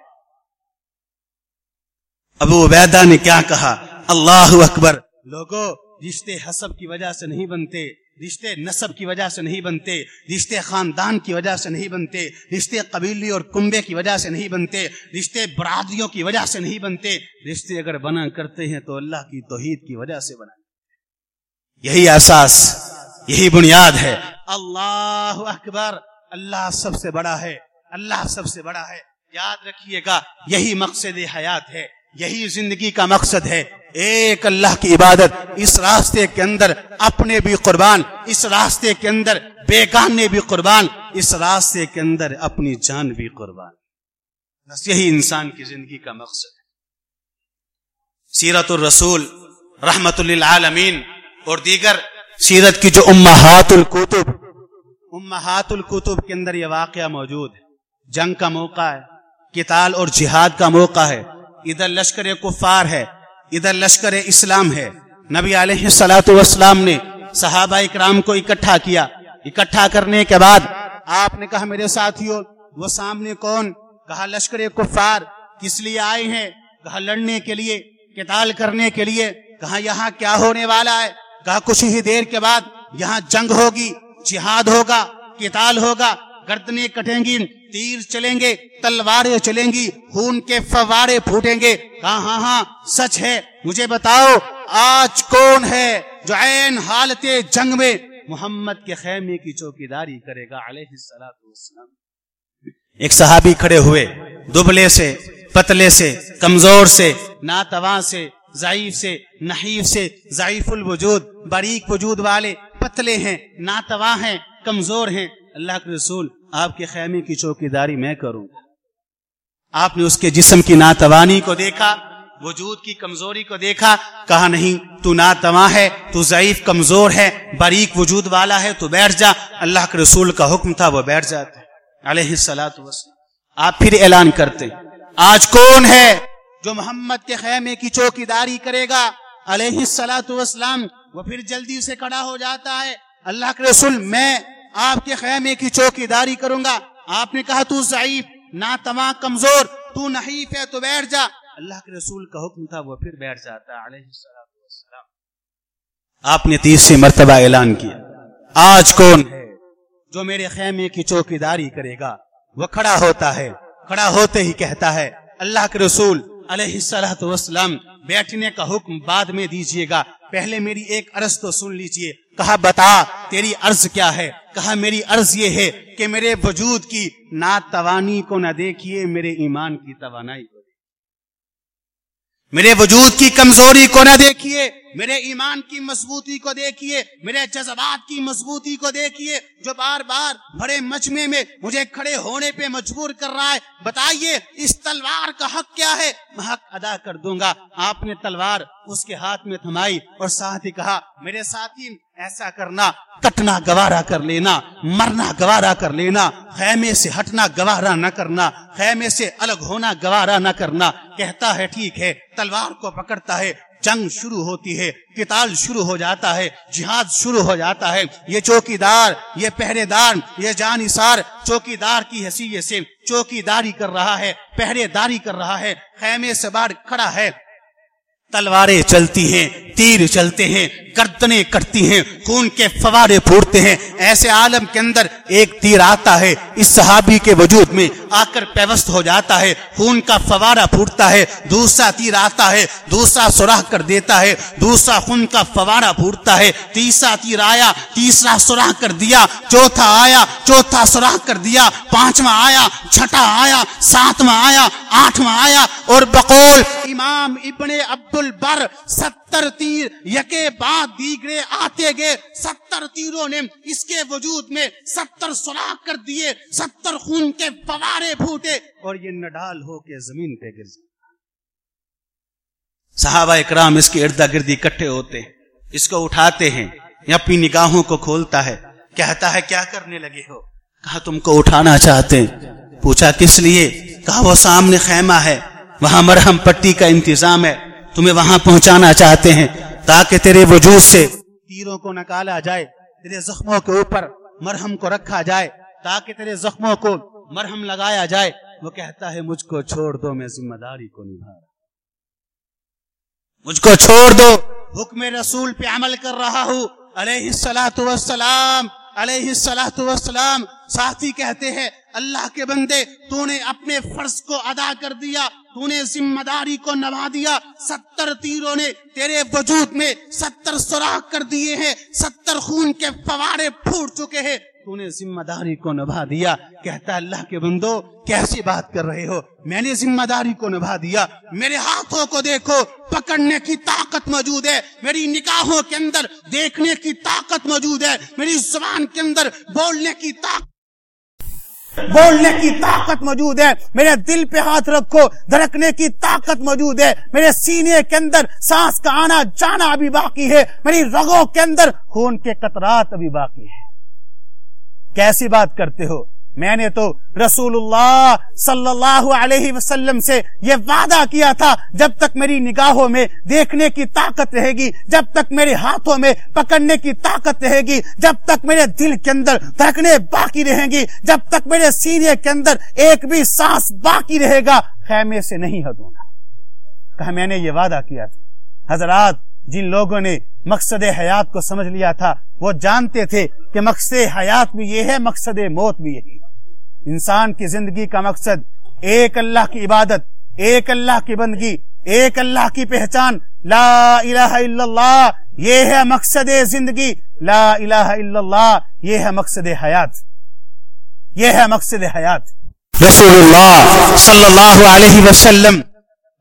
ابو عبیدہ نے کیا کہا؟ اللہ اکبر۔ لوگوں رشتے حسب کی وجہ سے نہیں بنتے، رشتے نصب کی وجہ سے نہیں بنتے، رشتے خاندان کی وجہ سے نہیں بنتے، رشتے قبیلی اور کنبے کی وجہ سے نہیں بنتے، رشتے برادریوں کی وجہ سے نہیں بنتے۔ رشتے اگر بنا کرتے ہیں تو اللہ کی توحید کی وجہ سے بنا۔ یہی احساس یہی بنیاد ہے۔ اللہ اکبر۔ اللہ سب سے بڑا ہے۔ اللہ سب سے بڑا ہے۔ یاد رکھیے گا، یہی مقصد حیات ہے۔ یہی زندگی کا مقصد ہے۔ ایک اللہ کی عبادت۔ اس راستے کے اندر اپنے بھی قربان، اس راستے کے اندر بیگانے بھی قربان، اس راستے کے اندر اپنی جان بھی قربان۔ بس یہی انسان کی زندگی کا مقصد ہے۔ سیرت الرسول، رحمت للعالمین اور دیگر سیرت کی جو امہات الکتب امہات الکتب کے اندر یہ واقعہ موجود ہے۔ جنگ کا موقع ہے کتال اور جہاد کا موقع ہے۔ ادھر لشکر کفار ہے، ادھر لشکر اسلام ہے۔ نبی علیہ السلاۃ والسلام نے صحابہ اکرام کو اکٹھا کیا۔ اکٹھا کرنے کے بعد آپ نے کہا، میرے ساتھیوں، وہ سامنے کون؟ کہا، لشکر کفار۔ کس لیے آئے ہیں؟ کہا، لڑنے کے لیے کتال کرنے کے لیے۔ کہا، یہاں کیا ہونے والا ہے؟ کہا کچھ ہی دیر کے بعد یہاں جنگ ہوگی، جہاد ہوگا کتال ہوگا گردنے کٹیں گی، تیر چلیں گے، تلواریں چلیں گی، خون کے فوارے پھوٹیں گے۔ کہا ہاں ہاں سچ ہے، مجھے بتاؤ، آج کون ہے جو عین حالت جنگ میں محمد کے خیمے کی چوکیداری کرے گا؟ علیہ السلام ایک صحابی کھڑے ہوئے، دبلے سے، پتلے سے، کمزور سے، ناتواں سے ضعیف سے، نحیف سے ضعیف الوجود، باریک وجود والے پتلے ہیں، ناتواں ہیں، کمزور ہیں۔ اللہ کے رسول، آپ کے خیمے کی چوکیداری میں کروں گا۔ آپ نے اس کے جسم کی ناتوانی کو دیکھا، وجود کی کمزوری کو دیکھا، کہا نہیں، تو ناتواں ہے، تو ضعیف، کمزور ہے، باریک وجود والا ہے، تو بیٹھ جا۔ اللہ کے رسول کا حکم تھا، وہ بیٹھ جاتے علیہ السلام آپ پھر اعلان کرتے آج کون ہے؟ جو محمد کے خیمے کی چوکی داری کرے گا، علیہ السلاۃ وسلام وہ پھر جلدی سے کھڑا ہو جاتا ہے۔ اللہ کے رسول، میں آپ کے خیمے کی چوکی داری کروں گا۔ آپ نے کہا تو ضعیف نہ تمام کمزور، تو نحیف ہے، تو بیٹھ جا۔ اللہ کے رسول کا حکم تھا، وہ پھر بیٹھ جاتا، علیہ السلام آپ نے تیسری مرتبہ اعلان کیا۔ آج کون ہے جو میرے خیمے کی چوکی داری کرے گا؟ وہ کھڑا ہوتا ہے، کھڑا ہوتے ہی کہتا ہے، اللہ کے رسول علیہ السلط وسلم بیٹھنے کا حکم بعد میں دیجیے گا۔ پہلے میری ایک عرض تو سن لیجیے۔ کہا، بتا، تیری عرض کیا ہے؟ کہا، میری عرض یہ ہے کہ میرے وجود کی ناتوانی کو نہ دیکھیے، میرے ایمان کی توانائی کو میرے وجود کی کمزوری کو نہ دیکھیے۔ میرے ایمان کی مضبوطی کو دیکھیے، میرے جذبات کی مضبوطی کو دیکھیے، جو بار بار بڑے مجمے میں مجھے کھڑے ہونے پہ مجبور کر رہا ہے۔ بتائیے، اس تلوار کا حق کیا ہے؟ میں حق ادا کر دوں گا۔ آپ نے تلوار اس کے ہاتھ میں تھمائی اور ساتھ ہی کہا، میرے ساتھی، ایسا کرنا، کٹنا گوارا کر لینا، مرنا گوارا کر لینا، خیمے سے ہٹنا گوارا نہ کرنا، خیمے سے الگ ہونا گوارا نہ کرنا۔ کہتا ہے، ٹھیک ہے، تلوار کو پکڑتا ہے جنگ شروع ہوتی ہے، قتال شروع ہو جاتا ہے، جہاد شروع ہو جاتا ہے۔ یہ چوکی دار یہ پہرے دار یہ جانسار چوکی دار کی حیثیت سے چوکی داری کر رہا ہے پہرے داری کر رہا ہے۔ خیمے سے باہر کھڑا ہے۔ تلواریں چلتی ہیں، تیر چلتے ہیں گردنے کٹتی ہیں، خون کے فوارے پھوڑتے ہیں۔ ایسے عالم کے اندر ایک تیر آتا ہے، اس صحابی کے وجود میں آ کر پیوست ہو جاتا ہے، خون کا فوارہ پھوٹتا ہے، دوسرا تیر آتا ہے، دوسرا سوراخ کر دیتا ہے، دوسرا خون کا فوارہ پھوٹتا ہے، تیسرا تیر آیا، تیسرا سوراخ کر دیا، چوتھا آیا، چوتھا سوراخ کر دیا، پانچواں آیا، چھٹا آیا، ساتواں آیا، آٹھواں آیا اور بقول امام ابن عبد البر ستر تیر، یکے بعد دیگرے آتے گئے، ستر تیروں نے اس کے وجود میں ستر سلاخ کر دیے، ستر خون کے فوارے پھوٹے۔ اور یہ نڈال ہو کے زمین پہ گر صحابہ اکرام اس کے اردا گردی اکٹھے ہوتے ہیں، اس کو اٹھاتے ہیں یا اپنی نگاہوں کو کھولتا ہے، کہتا ہے، کیا کرنے لگے ہو؟ کہا، تم کو اٹھانا چاہتے ہیں۔ پوچھا، کس لیے؟ کہا، وہ سامنے خیمہ ہے، وہاں مرہم پٹی کا انتظام ہے۔ تمہیں وہاں پہنچانا چاہتے ہیں، تاکہ تیرے وجود سے تیروں کو نکالا جائے، تیرے زخموں کے اوپر مرہم کو رکھا جائے، تاکہ تیرے زخموں کو مرہم لگایا جائے۔ وہ کہتا ہے، مجھ کو چھوڑ دو، میں ذمہ داری کو نبھا رہا مجھ کو چھوڑ دو، حکم رسول پہ عمل کر رہا ہوں۔ علیہ السلام علیہ السلام ساتھی کہتے ہیں، اللہ کے بندے، تو نے اپنے فرض کو ادا کر دیا۔ تو نے ذمہ داری کو نبھا دیا۔ ستر تیروں نے تیرے وجود میں ستر سوراخ کر دیے ہیں۔ ستر خون کے فوارے پھوٹ چکے ہیں۔ تو نے ذمہ داری کو نبھا دیا۔ کہتا اللہ کے بندو، کیسی بات کر رہے ہو؟ میں نے ذمہ داری کو نبھا دیا۔ میرے ہاتھوں کو دیکھو، پکڑنے کی طاقت موجود ہے۔ میری نکاحوں کے اندر دیکھنے کی طاقت موجود ہے۔ میری زبان کے اندر بولنے کی طاقت بولنے کی طاقت موجود ہے۔ میرے دل پہ ہاتھ رکھو، دھڑکنے کی طاقت موجود ہے۔ میرے سینے کے اندر سانس کا آنا جانا ابھی باقی ہے۔ میری رگوں کے اندر خون کے قطرات ابھی باقی ہے کیسی بات کرتے ہو؟ میں نے تو رسول اللہ صلی اللہ علیہ وسلم سے یہ وعدہ کیا تھا، جب تک میری نگاہوں میں دیکھنے کی طاقت رہے گی، جب تک میرے ہاتھوں میں پکڑنے کی طاقت رہے گی، جب تک میرے دل کے اندر دھڑکنے باقی رہیں گی، جب تک میرے سینے کے اندر ایک بھی سانس باقی رہے گا خیمے سے نہیں ہٹوں گا۔ کہا میں نے یہ وعدہ کیا تھا۔ حضرات، جن لوگوں نے مقصد حیات کو سمجھ لیا تھا، وہ جانتے تھے کہ مقصد حیات بھی یہ ہے، مقصد موت بھی یہی۔ انسان کی زندگی کا مقصد ایک اللہ کی عبادت ایک اللہ کی بندگی ایک اللہ کی پہچان لا الہ الا اللہ یہ ہے مقصد زندگی۔ لا الہ الا اللہ یہ ہے مقصد حیات۔ یہ ہے مقصد حیات۔ رسول اللہ صلی اللہ علیہ وسلم۔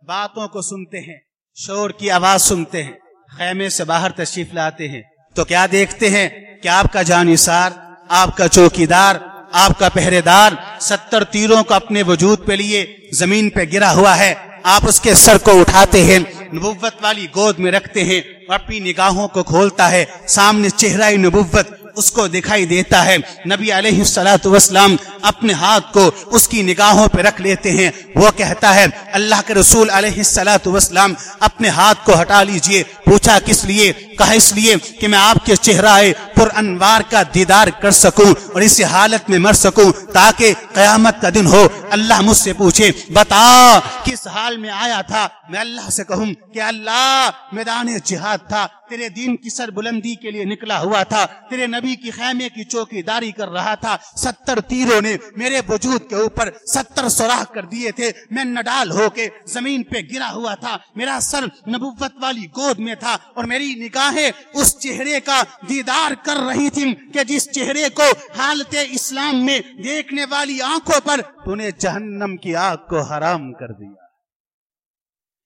باتوں کو سنتے ہیں شور کی آواز سنتے ہیں خیمے سے باہر تشریف لاتے ہیں۔ تو کیا دیکھتے ہیں؟ کہ آپ کا جانسار آپ کا چوکی دار آپ کا پہرے دار ستر تیروں کو اپنے وجود پہ لیے زمین پہ گرا ہوا ہے۔ آپ اس کے سر کو اٹھاتے ہیں، نبوت والی گود میں رکھتے ہیں اور اپنی نگاہوں کو کھولتا ہے۔ سامنے چہرہ نبوت اس کو دکھائی دیتا ہے۔ نبی علیہ السلاۃ وسلام اپنے ہاتھ کو اس کی نگاہوں پہ رکھ لیتے ہیں۔ وہ کہتا ہے، اللہ کے رسول علیہ السلاۃ وسلام اپنے ہاتھ کو ہٹا لیجیے، پوچھا کس لیے؟ کہا اس لیے کہ میں آپ کے چہرہ پر انوار کا دیدار کر سکوں اور اسی حالت میں مر سکوں تاکہ قیامت کا دن ہو۔ اللہ مجھ سے پوچھے، بتا، کس حال میں آیا تھا؟ میں اللہ سے کہوں کہ اللہ، میدان جہاد تھا۔ تیرے دین کی سر بلندی کے لیے نکلا ہوا تھا۔ تیرے نبی کی خیمے کی چوکی داری کر رہا تھا۔ ستر تیروں نے میرے وجود کے اوپر ستر سوراخ کر دیے تھے۔ میں نڈال ہو کے زمین پہ گرا ہوا تھا۔ میرا سر نبوت والی گود میں تھا اور میری نگاہیں اس چہرے کا دیدار کر رہی تھی کہ جس چہرے کو حالت اسلام میں دیکھنے والی آنکھوں پر تو نے جہنم کی آگ کو حرام کر دیا۔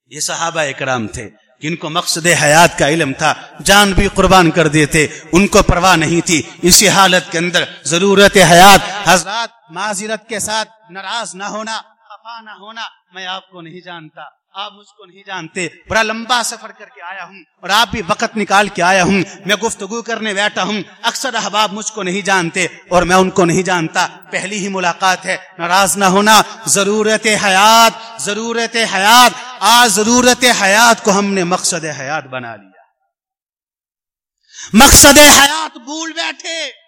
یہ صحابہ اکرام تھے، جن کو مقصد حیات کا علم تھا، جان بھی قربان کر دیتے، ان کو پرواہ نہیں تھی۔ اسی حالت کے اندر ضرورت حیات، حضرات معذرت کے ساتھ ناراض نہ ہونا، خفا نہ ہونا، میں آپ کو نہیں جانتا۔ آپ مجھ کو نہیں جانتے، بڑا لمبا سفر کر کے آیا ہوں اور آپ بھی وقت نکال کے آیا ہوں۔ میں گفتگو کرنے بیٹھا ہوں، اکثر احباب مجھ کو نہیں جانتے اور میں ان کو نہیں جانتا۔ پہلی ہی ملاقات ہے۔ ناراض نہ ہونا، ضرورت حیات ضرورت حیات۔ آج ضرورت حیات کو ہم نے مقصد حیات بنا لیا۔ مقصد حیات بھول بیٹھے۔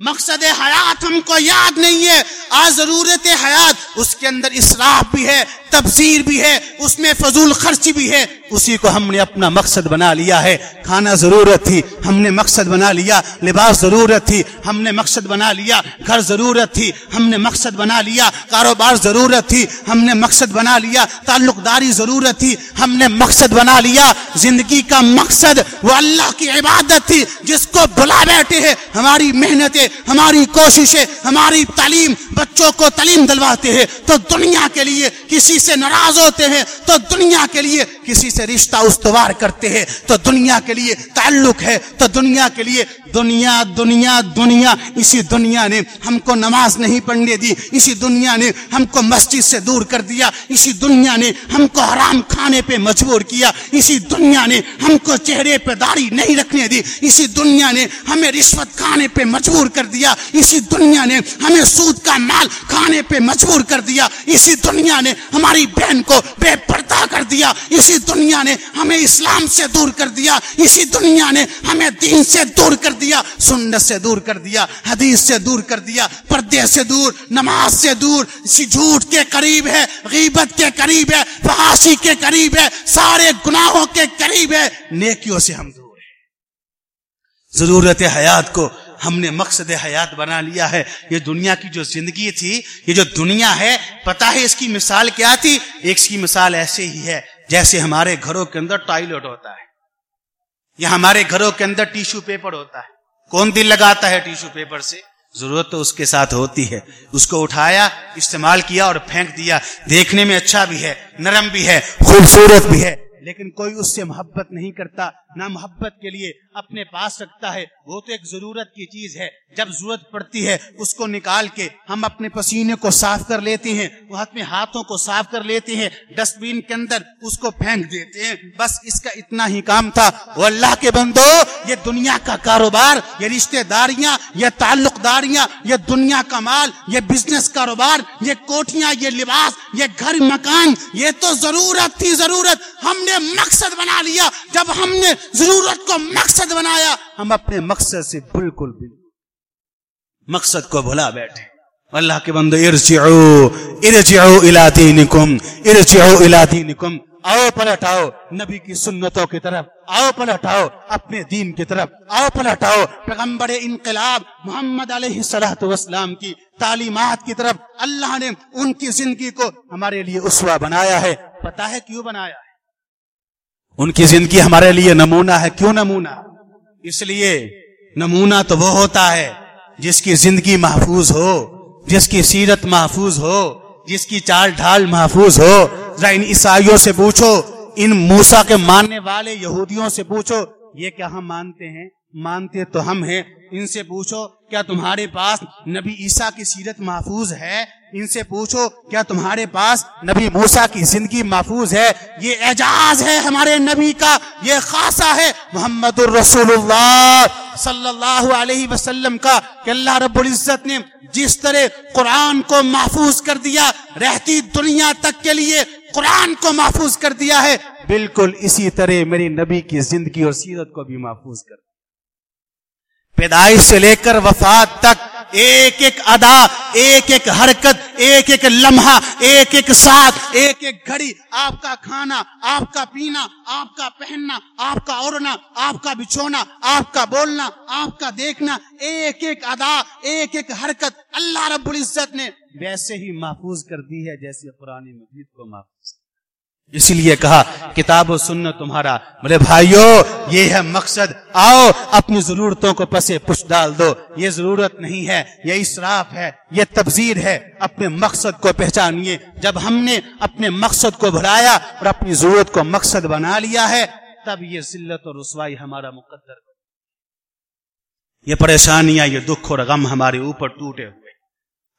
مقصد حیات ہم کو یاد نہیں ہے، آج ضرورت حیات، اس کے اندر اسراف بھی ہے تبصیر بھی ہے، اس میں فضول خرچ بھی ہے۔ اسی کو ہم نے اپنا مقصد بنا لیا ہے۔ کھانا ضرورت تھی، ہم نے مقصد بنا لیا۔ لباس ضرورت تھی، ہم نے مقصد بنا لیا۔ گھر ضرورت تھی، ہم نے مقصد بنا لیا۔ کاروبار ضرورت تھی، ہم نے مقصد بنا لیا۔ تعلق داری ضرورت تھی، ہم نے مقصد بنا لیا۔ زندگی کا مقصد وہ اللہ کی عبادت تھی، جس کو بلا بیٹھے ہیں۔ ہماری محنتیں، ہماری کوششیں، ہماری تعلیم، بچوں کو تعلیم دلواتے ہیں۔ تو دنیا کے لیے کسی سے ناراض ہوتے ہیں، تو دنیا کے لیے کسی سے رشتہ استوار کرتے ہیں تو دنیا کے لیے تعلق ہے، تو دنیا کے لیے دنیا دنیا دنیا، اسی دنیا نے ہم کو نماز نہیں پڑھنے دی، اسی دنیا نے ہم کو مسجد سے دور کر دیا، اسی دنیا نے ہم کو حرام کھانے پہ مجبور کیا، اسی دنیا نے ہم کو چہرے پہ داڑھی نہیں رکھنے دی، اسی دنیا نے ہمیں رشوت کھانے پہ مجبور کر دیا، اسی دنیا نے ہمیں سود کا مال کھانے پہ مجبور کر دیا، اسی دنیا نے ہماری بہن کو بے پردہ کر دیا، اسی اسی دنیا نے ہمیں اسلام سے دور کر دیا، اسی دنیا نے ہمیں دین سے دور کر دیا، سنت سے دور کر دیا، حدیث سے دور کر دیا، پردے سے دور، نماز سے دور، اسی جھوٹ کے قریب ہے، غیبت کے قریب ہے فحاشی کے قریب ہے، سارے گناہوں کے قریب ہے، نیکیوں سے ہم دور ہیں۔ ضرورت حیات کو ہم نے مقصد حیات بنا لیا ہے۔ یہ دنیا کی جو زندگی تھی، یہ جو دنیا ہے پتا ہے اس کی مثال کیا تھی؟ ایک اس کی مثال ایسے ہی ہے۔ جیسے ہمارے گھروں کے اندر ٹوائلٹ ہوتا ہے، یا ہمارے گھروں کے اندر ٹیشو پیپر ہوتا ہے۔ کون دل لگاتا ہے ٹیشو پیپر سے؟ ضرورت تو اس کے ساتھ ہوتی ہے۔ اس کو اٹھایا، استعمال کیا اور پھینک دیا۔ دیکھنے میں اچھا بھی ہے، نرم بھی ہے، خوبصورت بھی ہے۔ لیکن کوئی اس سے محبت نہیں کرتا، نہ محبت کے لیے اپنے پاس رکھتا ہے۔ وہ تو ایک ضرورت کی چیز ہے۔ جب ضرورت پڑتی ہے، اس کو نکال کے ہم اپنے پسینے کو صاف کر لیتے ہیں، وہ اپنے ہاتھوں کو صاف کر لیتے ہیں، ڈسٹ بین کے اندر اس کو پھینک دیتے ہیں۔ بس اس کا اتنا ہی کام تھا۔ وہ اللہ کے بندو، یہ دنیا کا کاروبار، یہ رشتے داریاں، یہ تعلق داریاں، یہ دنیا کا مال، یہ بزنس کاروبار، یہ کوٹیاں، یہ لباس، یہ گھر مکان، یہ تو ضرورت تھی، ضرورت۔ ہم نے مقصد بنا لیا۔ جب ہم نے ضرورت کو مقصد بنایا، ہم اپنے مقصد سے بالکل بھی مقصد کو بھلا بیٹھے۔ اللہ کے بندو، ارجعو ارجعو الى دینکم، ارجعو الى دینکم۔ آؤ پلٹ آؤ نبی کی سنتوں کی طرف۔ آؤ پلٹ آؤ اپنے دین کی طرف۔ آؤ پلٹ آؤ پیغمبر انقلاب محمد علیہ السلام وسلام کی تعلیمات کی طرف۔ اللہ نے ان کی زندگی کو ہمارے لیے اسوا بنایا ہے۔ پتا ہے کیوں بنایا؟ ہے ان کی زندگی ہمارے لیے نمونہ ہے۔ کیوں نمونہ؟ اس لیے نمونہ تو وہ ہوتا ہے جس کی زندگی محفوظ ہو، جس کی سیرت محفوظ ہو، جس کی چال ڈھال محفوظ ہو۔ ذرا ان عیسائیوں سے پوچھو، ان موسا کے ماننے والے یہودیوں سے پوچھو، یہ کیا ہم مانتے ہیں؟ مانتے تو ہم ہیں۔ ان سے پوچھو، کیا تمہارے پاس نبی عیسیٰ کی سیرت محفوظ ہے؟ ان سے پوچھو، کیا تمہارے پاس نبی موسا کی زندگی محفوظ ہے؟ یہ اعجاز ہے ہمارے نبی کا، یہ خاصہ ہے محمد الرسول اللہ صلی اللہ علیہ وسلم کا کہ اللہ رب العزت نے جس طرح قرآن کو محفوظ کر دیا، رہتی دنیا تک کے لیے قرآن کو محفوظ کر دیا ہے۔ بالکل اسی طرح میری نبی کی زندگی اور سیرت کو بھی محفوظ کر پیدائش سے لے کر وفات تک ایک ایک ادا، ایک ایک حرکت، ایک ایک لمحہ، ایک ایک ساتھ ایک ایک گھڑی، آپ کا کھانا، آپ کا پینا، آپ کا پہننا، آپ کا اوڑنا آپ کا بچھونا، آپ کا بولنا، آپ کا دیکھنا، ایک ایک ادا، ایک ایک حرکت اللہ رب العزت نے ویسے ہی محفوظ کر دی ہے جیسے قرآن مجید کو محفوظ اسی لیے کہا، کتاب و سننا تمہارا، میرے بھائیوں یہ ہے مقصد۔ آؤ، اپنی ضرورتوں کو پسے پش ڈال دو۔ یہ ضرورت نہیں ہے، یہ اسراف ہے، یہ تبزیر ہے۔ اپنے مقصد کو پہچانیے۔ جب ہم نے اپنے مقصد کو بھرایا اور اپنی ضرورت کو مقصد بنا لیا ہے، تب یہ ذلت اور رسوائی ہمارا مقدر یہ پریشانیاں، یہ دکھ اور غم ہمارے اوپر ٹوٹے ہوئے۔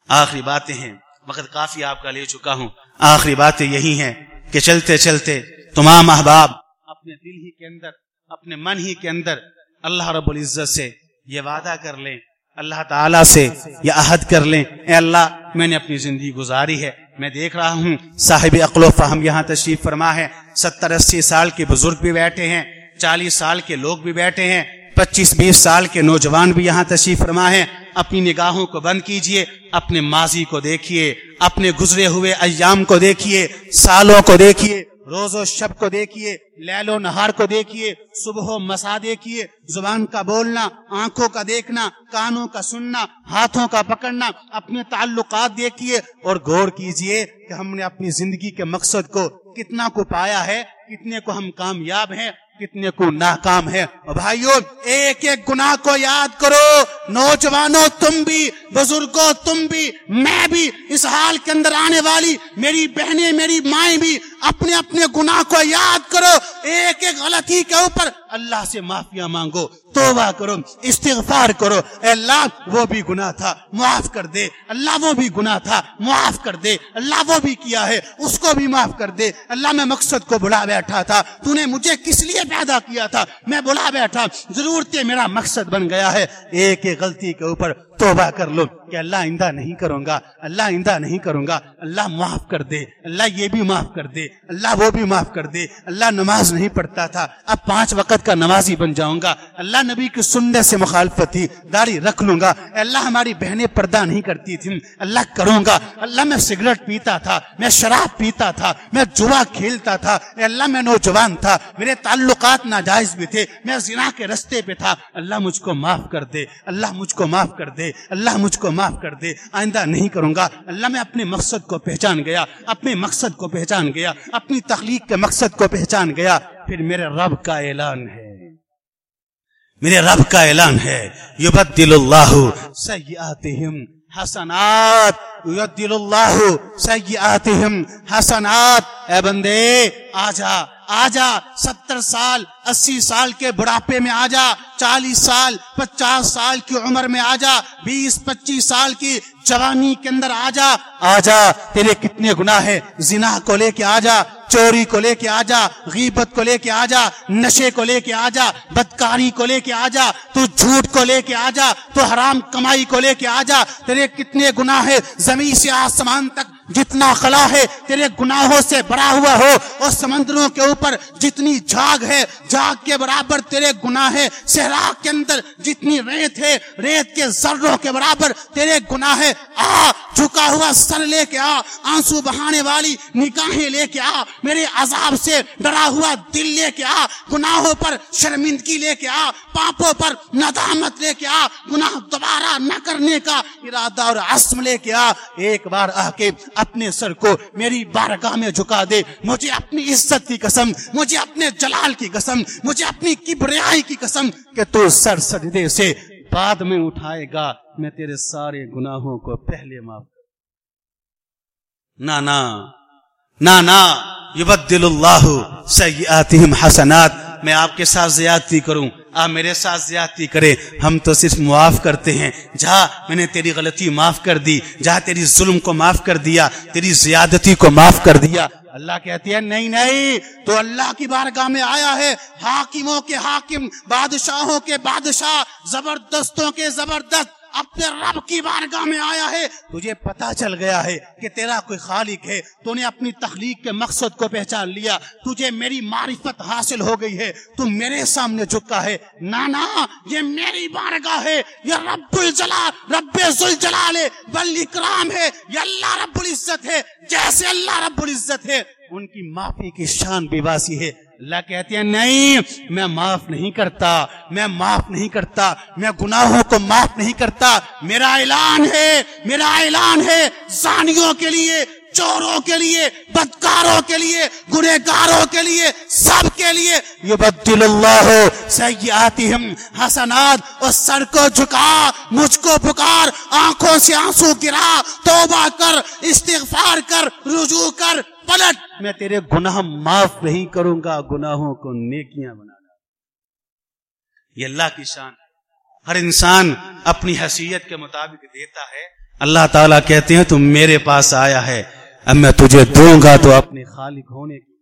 آخری باتیں ہیں۔ وقت کافی آپ کا لے چکا ہوں۔ آخری باتیں یہی ہیں۔ کہ چلتے چلتے تمام احباب اپنے دل ہی کے اندر اپنے من ہی کے اندر اللہ رب العزت سے یہ وعدہ کر لیں اللہ تعالیٰ سے یہ عہد کر لیں۔ اے اللہ میں نے اپنی زندگی گزاری ہے میں دیکھ رہا ہوں صاحب اقل و فہم یہاں تشریف فرما ہے۔ ستر اسی سال کے بزرگ بھی بیٹھے ہیں چالیس سال کے لوگ بھی بیٹھے ہیں پچیس بیس سال کے نوجوان بھی یہاں تشریف فرما ہے اپنی نگاہوں کو بند کیجیے، اپنے ماضی کو دیکھیے اپنے گزرے ہوئے ایام کو دیکھیے سالوں کو دیکھیے روز و شب کو دیکھیے لیل و نہار کو دیکھیے صبح و مسا دیکھیے زبان کا بولنا، آنکھوں کا دیکھنا، کانوں کا سننا، ہاتھوں کا پکڑنا، اپنے تعلقات دیکھیے اور غور کیجیے کہ ہم نے اپنی زندگی کے مقصد کو کتنا کو پایا ہے، کتنے کو ہم کامیاب ہیں۔ کتنے کو ناکام ہے بھائیوں ایک ایک گناہ کو یاد کرو۔ نوجوانوں، تم بھی، بزرگوں، تم بھی، میں بھی، اس حال کے اندر آنے والی میری بہنیں، میری مائیں بھی اپنے اپنے گناہ کو یاد کرو، ایک ایک غلطی کے اوپر اللہ سے معافیا مانگو، توبہ کرو، استغفار کرو۔ اے اللہ، وہ بھی گناہ تھا، معاف کر دے۔ اللہ، وہ بھی گناہ تھا، معاف کر دے۔ اللہ، وہ بھی کیا ہے، اس کو بھی معاف کر دے۔ اللہ، میں مقصد کو بلا بیٹھا تھا۔ تو نے مجھے کس لیے پیدا کیا تھا؟ میں بلا بیٹھا۔ ضرورت میرا مقصد بن گیا ہے۔ ایک ایک غلطی کے اوپر توبہ کر لو کہ اللہ آئندہ نہیں کروں گا، اللہ آئندہ نہیں کروں گا۔ اللہ معاف کر دے، اللہ یہ بھی معاف کر دے، اللہ وہ بھی معاف کر دے۔ اللہ نماز نہیں پڑھتا تھا، اب پانچ وقت کا نمازی بن جاؤں گا۔ اللہ نبی کی سنت سے مخالفت تھی، داڑھی رکھ لوں گا۔ اللہ ہماری بہنیں پردہ نہیں کرتی تھی اللہ کروں گا۔ اللہ میں سگریٹ پیتا تھا، میں شراب پیتا تھا، میں جوا کھیلتا تھا۔ اے اللہ میں نوجوان تھا، میرے تعلقات ناجائز بھی تھے، میں زنا کے رستے پہ تھا۔ اللہ مجھ کو معاف کر دے، اللہ مجھ کو معاف کر دے۔ اللہ مجھ کو معاف کر دے۔ آئندہ نہیں کروں گا۔ اللہ میں اپنے مقصد کو پہچان گیا۔ اپنے مقصد کو پہچان گیا۔ اپنی تخلیق کے مقصد کو پہچان گیا۔ پھر میرے رب کا اعلان ہے۔ میرے رب کا اعلان ہے۔ یبدل اللہ سیئاتہم حسنات۔ یبدل اللہ سیئاتہم حسنات اے بندے آجا آجا ستر سال اسی سال کے بڑھاپے میں آجا چالیس سال پچاس سال کی عمر میں آجا بیس پچیس سال کی جوانی کے اندر آجا آجا تیرے کتنے گناہ ہے زنا کو لے کے آجا چوری کو لے کے آجا غیبت کو لے کے آجا نشے کو لے کے آجا بدکاری کو لے کے آجا تو جھوٹ کو لے کے آجا، تو حرام کمائی کو لے کے آجا، تیرے کتنے گناہ ہے زمین سے آسمان تک جتنا خلا ہے تیرے گناہوں سے بڑا ہوا ہو اور سمندروں کے اوپر جتنی جھاگ ہے، جھاگ کے برابر تیرے گناہ ہے صحرا کے اندر جتنی ریت ہے، ریت کے ذروں کے برابر تیرے گناہ ہے آ، جھکا ہوا سر لے کے آ، آنسو بہانے والی نگاہیں لے کے آ، میرے عذاب سے ڈرا ہوا دل لے کے آ، گناہوں پر شرمندگی لے کے آ، پاپوں پر ندامت لے کے آ، گناہ دوبارہ نہ کرنے کا ارادہ اور عزم لے کے آ۔ ایک بار آ کے اپنے سر کو میری بارگاہ میں جھکا دے۔ مجھے اپنی عزت کی قسم، مجھے اپنے جلال کی قسم، مجھے اپنی کبریائی کی قسم کہ تو سر سجدے سے بعد میں اٹھائے گا۔ میں تیرے سارے گناہوں کو پہلے معاف نہ نہ نہ نہ یبدل اللہ سیئاتہم حسنات۔ میں آپ کے ساتھ زیادتی کروں۔ آپ میرے ساتھ زیادتی کرے، ہم تو صرف معاف کرتے ہیں۔ جہاں میں نے تیری غلطی معاف کر دی۔ جہاں تیری ظلم کو معاف کر دیا۔ تیری زیادتی کو معاف کر دیا۔ اللہ کہتی ہے، نہیں نہیں، تو اللہ کی بارگاہ میں آیا ہے۔ حاکموں کے حاکم، بادشاہوں کے بادشاہ، زبردستوں کے زبردست۔ اپنے رب کی بارگاہ میں آیا ہے، تجھے پتا چل گیا ہے کہ تیرا کوئی خالق ہے۔ تو نے اپنی تخلیق کے مقصد کو پہچان لیا۔ تجھے میری معرفت حاصل ہو گئی ہے۔ تو میرے سامنے جھکا ہے۔ نانا، یہ میری بارگاہ ہے۔ یہ رب الجلال رب الجلال ہے۔ بل اکرام ہے۔ یہ اللہ رب العزت ہے۔ جیسے اللہ رب العزت ہے۔ ان کی معافی کی شان بے باسی ہے۔ اللہ کہتے ہیں، نہیں، میں معاف نہیں کرتا، میں معاف نہیں کرتا، میں گناہوں کو معاف نہیں کرتا، میرا اعلان ہے، میرا اعلان ہے، زانیوں کے لیے، چوروں کے لیے، بدکاروں کے لیے، گنہگاروں کے لیے، سب کے لیے یہ بدل اللہ سیاتہم حسنات، اور سر کو جھکا، مجھ کو پکار، آنکھوں سے آنسو گرا، توبہ کر، استغفار کر، رجوع کر پلٹ میں تیرے گناہ معاف نہیں کروں گا، گناہوں کو نیکیاں بنا یہ اللہ کی شان ہر انسان اپنی حیثیت کے مطابق دیتا ہے۔ اللہ تعالیٰ کہتے ہیں تم میرے پاس آیا ہے۔ اب میں تجھے دوں گا تو اپنے خالق ہونے کی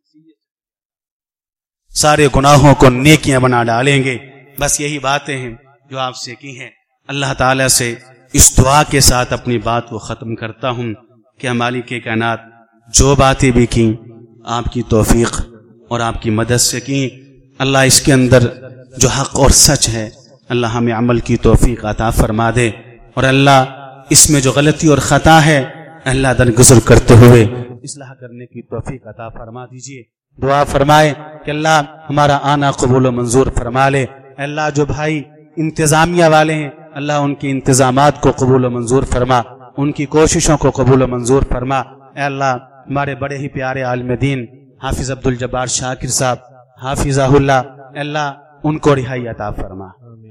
سارے گناہوں کو نیکیاں بنا ڈالیں گے۔ بس یہی باتیں ہیں جو آپ سے کی ہیں۔ اللہ تعالیٰ سے اس دعا کے ساتھ اپنی بات کو ختم کرتا ہوں کہ ہماری کے کائنات جو باتیں بھی کی آپ کی توفیق اور آپ کی مدد سے کی اللہ اس کے اندر جو حق اور سچ ہے، اللہ ہمیں عمل کی توفیق عطا فرما دے۔ اور اللہ اس میں جو غلطی اور خطا ہے، اللہ درگزر کرتے ہوئے اصلاح کرنے کی توفیق عطا فرما دیجیے۔ دعا فرمائے کہ اللہ ہمارا آنا قبول و منظور فرما لے۔ اللہ جو بھائی انتظامیہ والے ہیں، اللہ ان کی انتظامات کو قبول و منظور فرما۔ ان کی کوششوں کو قبول و منظور فرما۔ اے اللہ ہمارے بڑے ہی پیارے عالم دین حافظ عبد الجبار شاکر صاحب، حافظ اللہ اللہ ان کو رہائی عطا فرما۔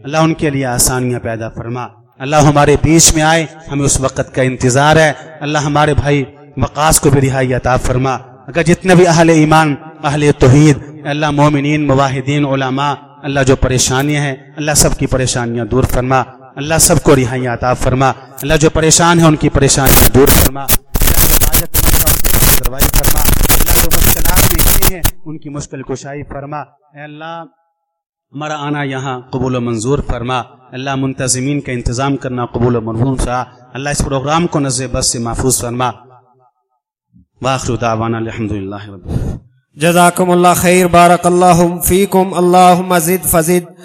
اللہ ان کے لیے آسانیاں پیدا فرما۔ اللہ ہمارے بیچ میں آئے، ہمیں اس وقت کا انتظار ہے۔ اللہ ہمارے بھائی وقاص کو بھی رہائی عطا فرما۔ اگر جتنے بھی اہل ایمان، اہل توحید، اللہ مومنین، مواحدین، علماء، اللہ جو پریشانیاں ہیں، اللہ سب کی پریشانیاں دور فرما۔ اللہ سب کو رہائی عطا فرما۔ اللہ جو پریشان ہیں، ان کی پریشانیاں دور فرما۔ فرما۔ اللہ جو مشکلات میں ہیں، ان کی مشکل کشائی فرما۔ اے اللہ، ہمارا آنا یہاں قبول و منظور فرما۔ اللہ، منتظمین کا انتظام کرنا قبول و منظور سا اللہ اس پروگرام کو نظر بس سے محفوظ فرما۔ واخر دعوانا الحمدللہ رب جزاکم اللہ خیر، بارک اللہ فیکم۔ اللہم زد فزد۔